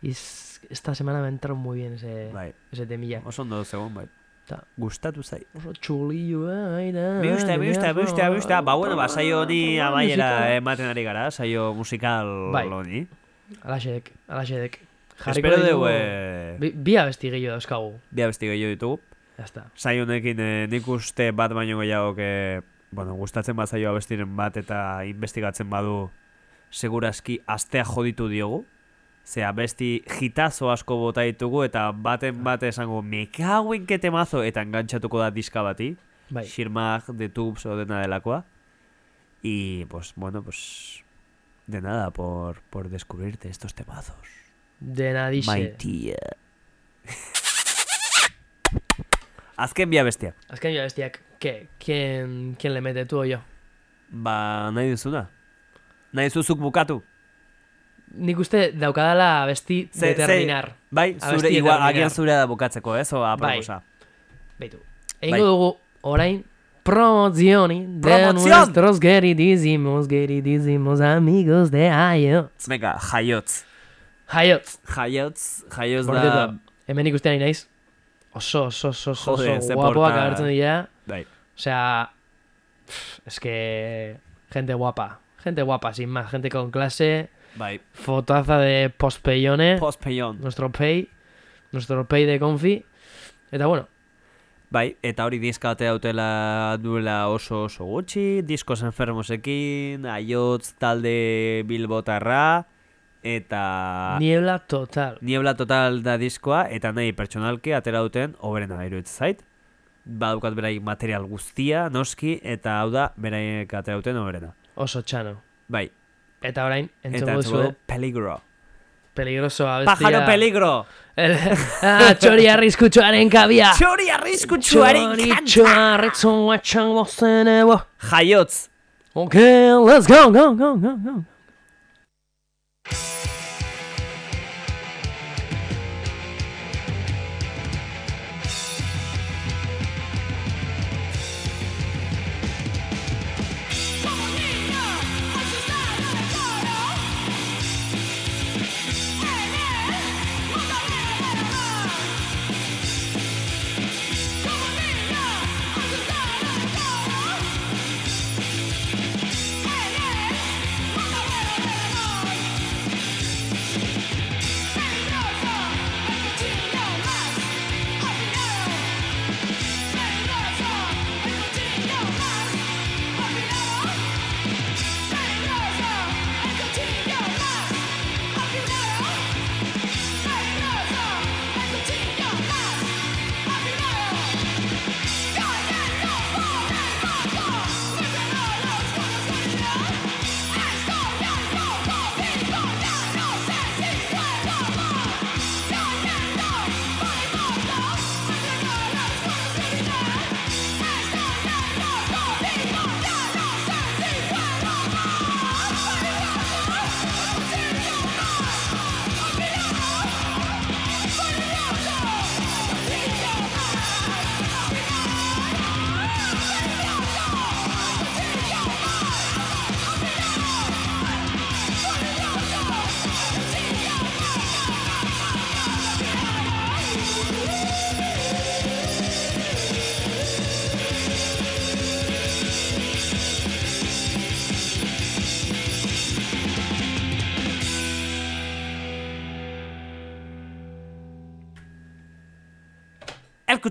Es- esta semana me entraron muy bien ese, Bai, ese temilla. oso ondo zegoen, bai. Ta. Gustatu zait. Oso txulillo, eh, da. Me gusta, me gusta, me gusta, me gusta. Ba, bueno, ba, saio honi amaiera ematen ari gara, saio musikal Bai. honi. Alaxedek, alaxedek. Espero dugu, eh, Bi, bi abesti gehiago dauzkagu. bi abesti gehiago ditugu. Ya está. Saio honekin eh, nik uste bat baino gehiago que, bueno, gustatzen bat zaio abestiren bat eta investigatzen badu segurazki astea joditu diogu. Ze abesti hitazo asko bota ditugu eta baten bate esango me cago en que temazo eta engantzatuko da diska bati. Bai. Shirmag, The Tubes o dena delakoa. Y pues bueno, pues de nada por, por descubrirte estos temazos. De nadixe. My tía. Azken bi abestiak. Azken jo abestiak, ¿qué? ¿Quién, ¿Quién le mete, tú o yo? Ba, nahi duzuna. Nahi duzuzuk bukatu. Nik uste daukadala abesti Ze- determinar. Bai, zure, Abesti igual, determinar. agian zurea da bukatzeko, ez? O aproposa. Beitu. Egingo Bai. dugu orain promozioni de nuestros queridísimos, queridísimos amigos de IOTS. Venga, jaiotz. Jaiotz, jaiotz Por da... cierto, hemen ikusten ari naiz. Oso, oso, oso, oso, Joder, oso ze guapoak porta- agertzen dira. Bai. Osea, pff, es que gente guapa. Gente guapa, sin más. Gente con clase. Bai. Fotaza de postpeyone. Postpeion. nuestro pay. Nuestro pay de confi. Eta bueno, Bai, eta hori diska batea dautela duela oso oso gutxi, diskos enfermosekin, aiotz talde bilbotarra, eta... niebla total. Niebla total da diskoa, eta nahi pertsonalki atera duten oberena iruditzen zait. Badukat beraik material guztia, noski, eta hau da beraiek atera duten oberena. Oso txano. Bai, Eta orain, eta entzuko duzu, du peligro. peligroso abestia. Pájaro peligro! El, (laughs) ah, txori arriskutsuaren kabia. Txori arriskutsuaren Txori kanta! txarretzon guatxan bozen ebo. Jaiotz! Ok, let's go, go, go, go, go.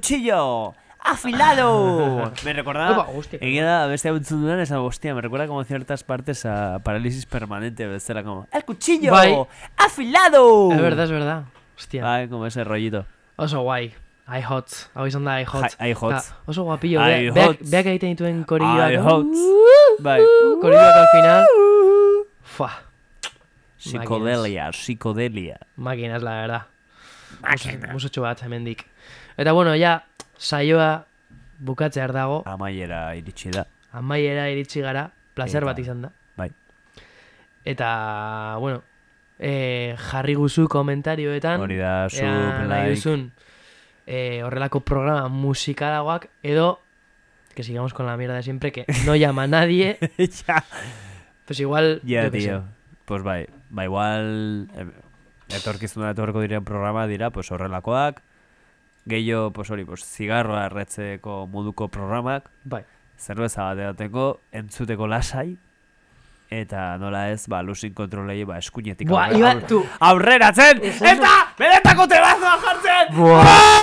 Cuchillo! ¡Afilado! (laughs) me recordaba... Opa, hostia. Beste hau dudan, esa hostia, me recuerda como ciertas partes a parálisis permanente, bezala como... ¡El cuchillo! Bai. ¡Afilado! Es verdad, es verdad. Hostia. Bai, como ese rollito. Oso guai. iHots. Hau izan da iHots. Hi- iHots. Ta, Oso guapillo. iHots. Beak, beak, beak egiten dituen korilloak. iHots. Bai. Korilloak al final. Fua. Psikodelia, psikodelia. Máquinas, la verdad. Máquinas. Musotxo bat, hemendik. Eta bueno, ja, saioa bukatzear dago. Amaiera iritsi da. Amaiera iritsi gara, placer Eta- bat izan da. Bai. Eta, bueno, eh, jarri guzu komentarioetan. Hori da, sub, ea nahi like. duzun eh, horrelako programa musikalagoak, edo, que sigamos con la mierda de siempre, que no llama nadie, (laughs) ja. pues igual, Ja, tío. Pues bai, ba igual em, etorkizuna etorko diren programa dira, pues horrelakoak, gehiago, pues hori, pues zigarroa erretzeko moduko programak, Bai. zerbeza bat edateko, entzuteko lasai, eta nola ez, ba, lusin kontrolei, ba, eskuinetik Buah, aurre- iba, tu, aurreratzen, Esan eta benetako temazoa jartzen! Buah.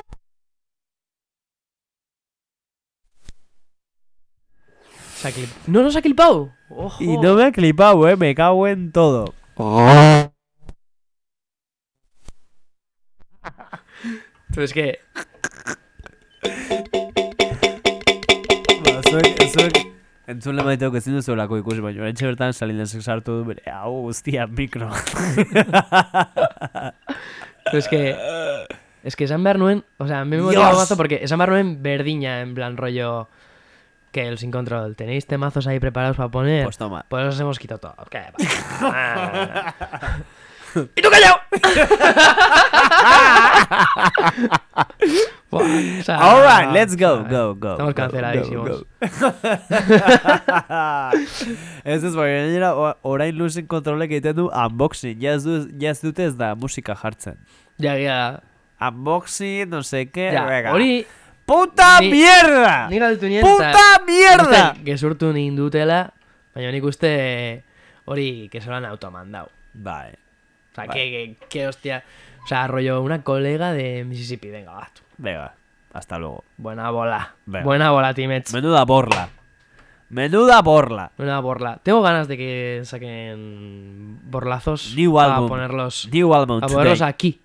Se ha clip- No, no se ha clipado. Ojo. Y no me he clipado, eh, me cago en todo. Pero es que, Ba, zuek, zuek, entzule maiteok ezin duzuelako ikusi, baina oraintxe bertan salinezek sartu du bere, hau guztia mikro. (laughs) es que, es que esan behar nuen, o sea, me motivado mazo porque esan behar nuen berdiña, en plan rollo, que el sin control, ¿tenéis temazos ahí preparados para poner? pues toma. Pues los hemos quitado. ¿Qué pasa? (laughs) ¡Y tú callado! (laughs) Buah, o sea, Alright, let's go, go, go. Estamos canceladísimos. ez ez, baina gainera, orain luzen kontrolek egiten du unboxing, ja ez, du, ja ez dute ez da musika jartzen. Ya, ya, Unboxing, no sé qué, ya. venga. Hori, ¡Puta Ni- mierda! nik galdetu nien, ¡Puta mierda! gezurtu nindutela, baina nik uste hori que se lo han automandado. Bai. O sea, Vale. que hostia. O sea, rollo una colega de Mississippi, venga, va. tú. Venga, hasta luego. Buena bola. Venga. Buena bola, Timets. Menuda borla. Menuda borla. Buena borla. Tengo ganas de que saquen borlazos New para album. ponerlos, New album a ponerlos aquí.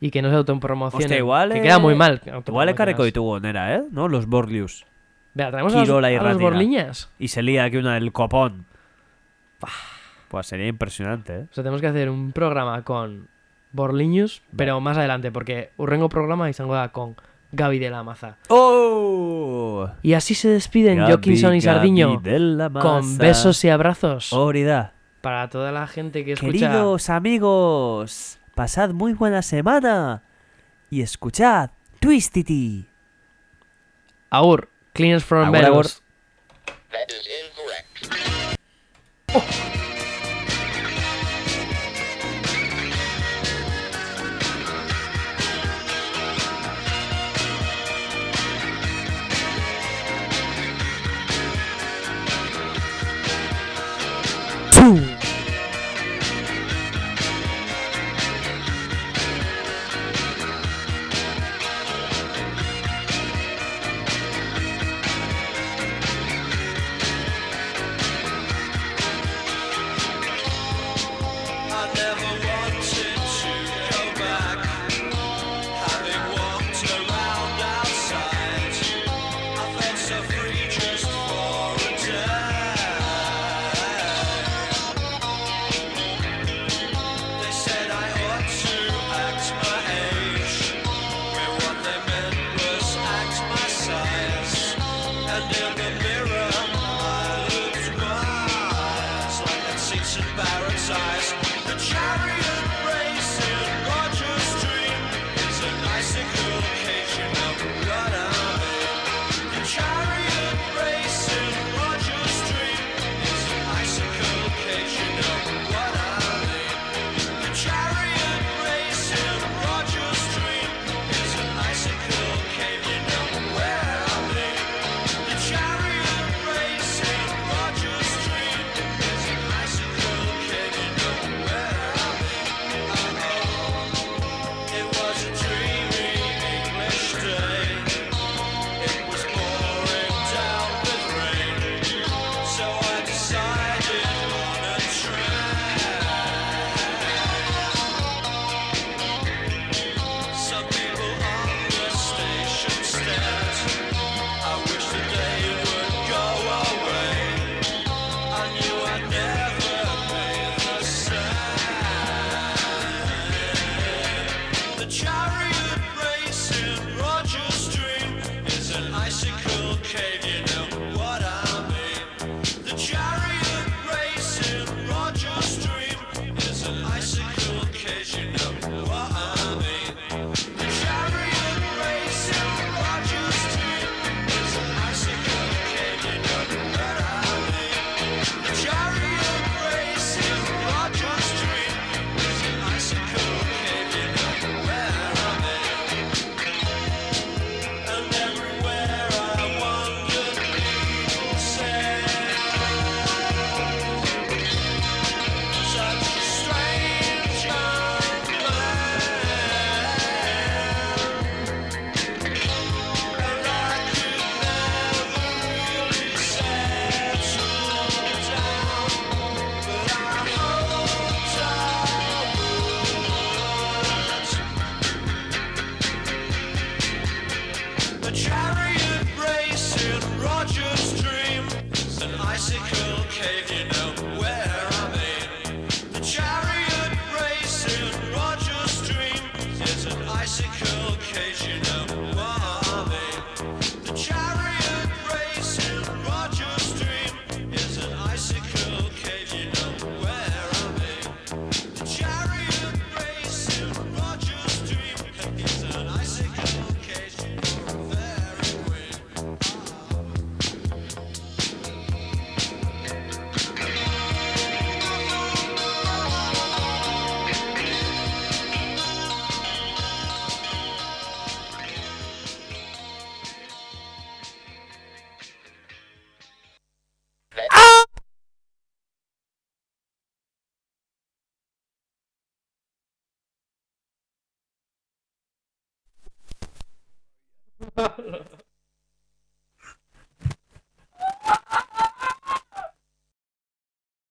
Y que no se autopromocionen. Hostia, igual, que eh, queda muy mal. Igual ekarreko autopromocionarse. ditugu onera, ¿eh? ¿No? Los Borlius. Vea, traemos a los, Kirola a los irratira. borliñas. Y se lía aquí una del copón. Pues sería impresionante, ¿eh? O sea, tenemos que hacer un programa con borliños, pero más adelante, porque urrengo programa izango da con Gaby de la Maza. ¡Oh! Y así se despiden Jokinson y Sardiño de la con besos y abrazos Hori da. para toda la gente que escucha. Queridos amigos, pasad muy buena semana y escuchad Twistity. Agur, Cleaners from. Bells. That is incorrect. two.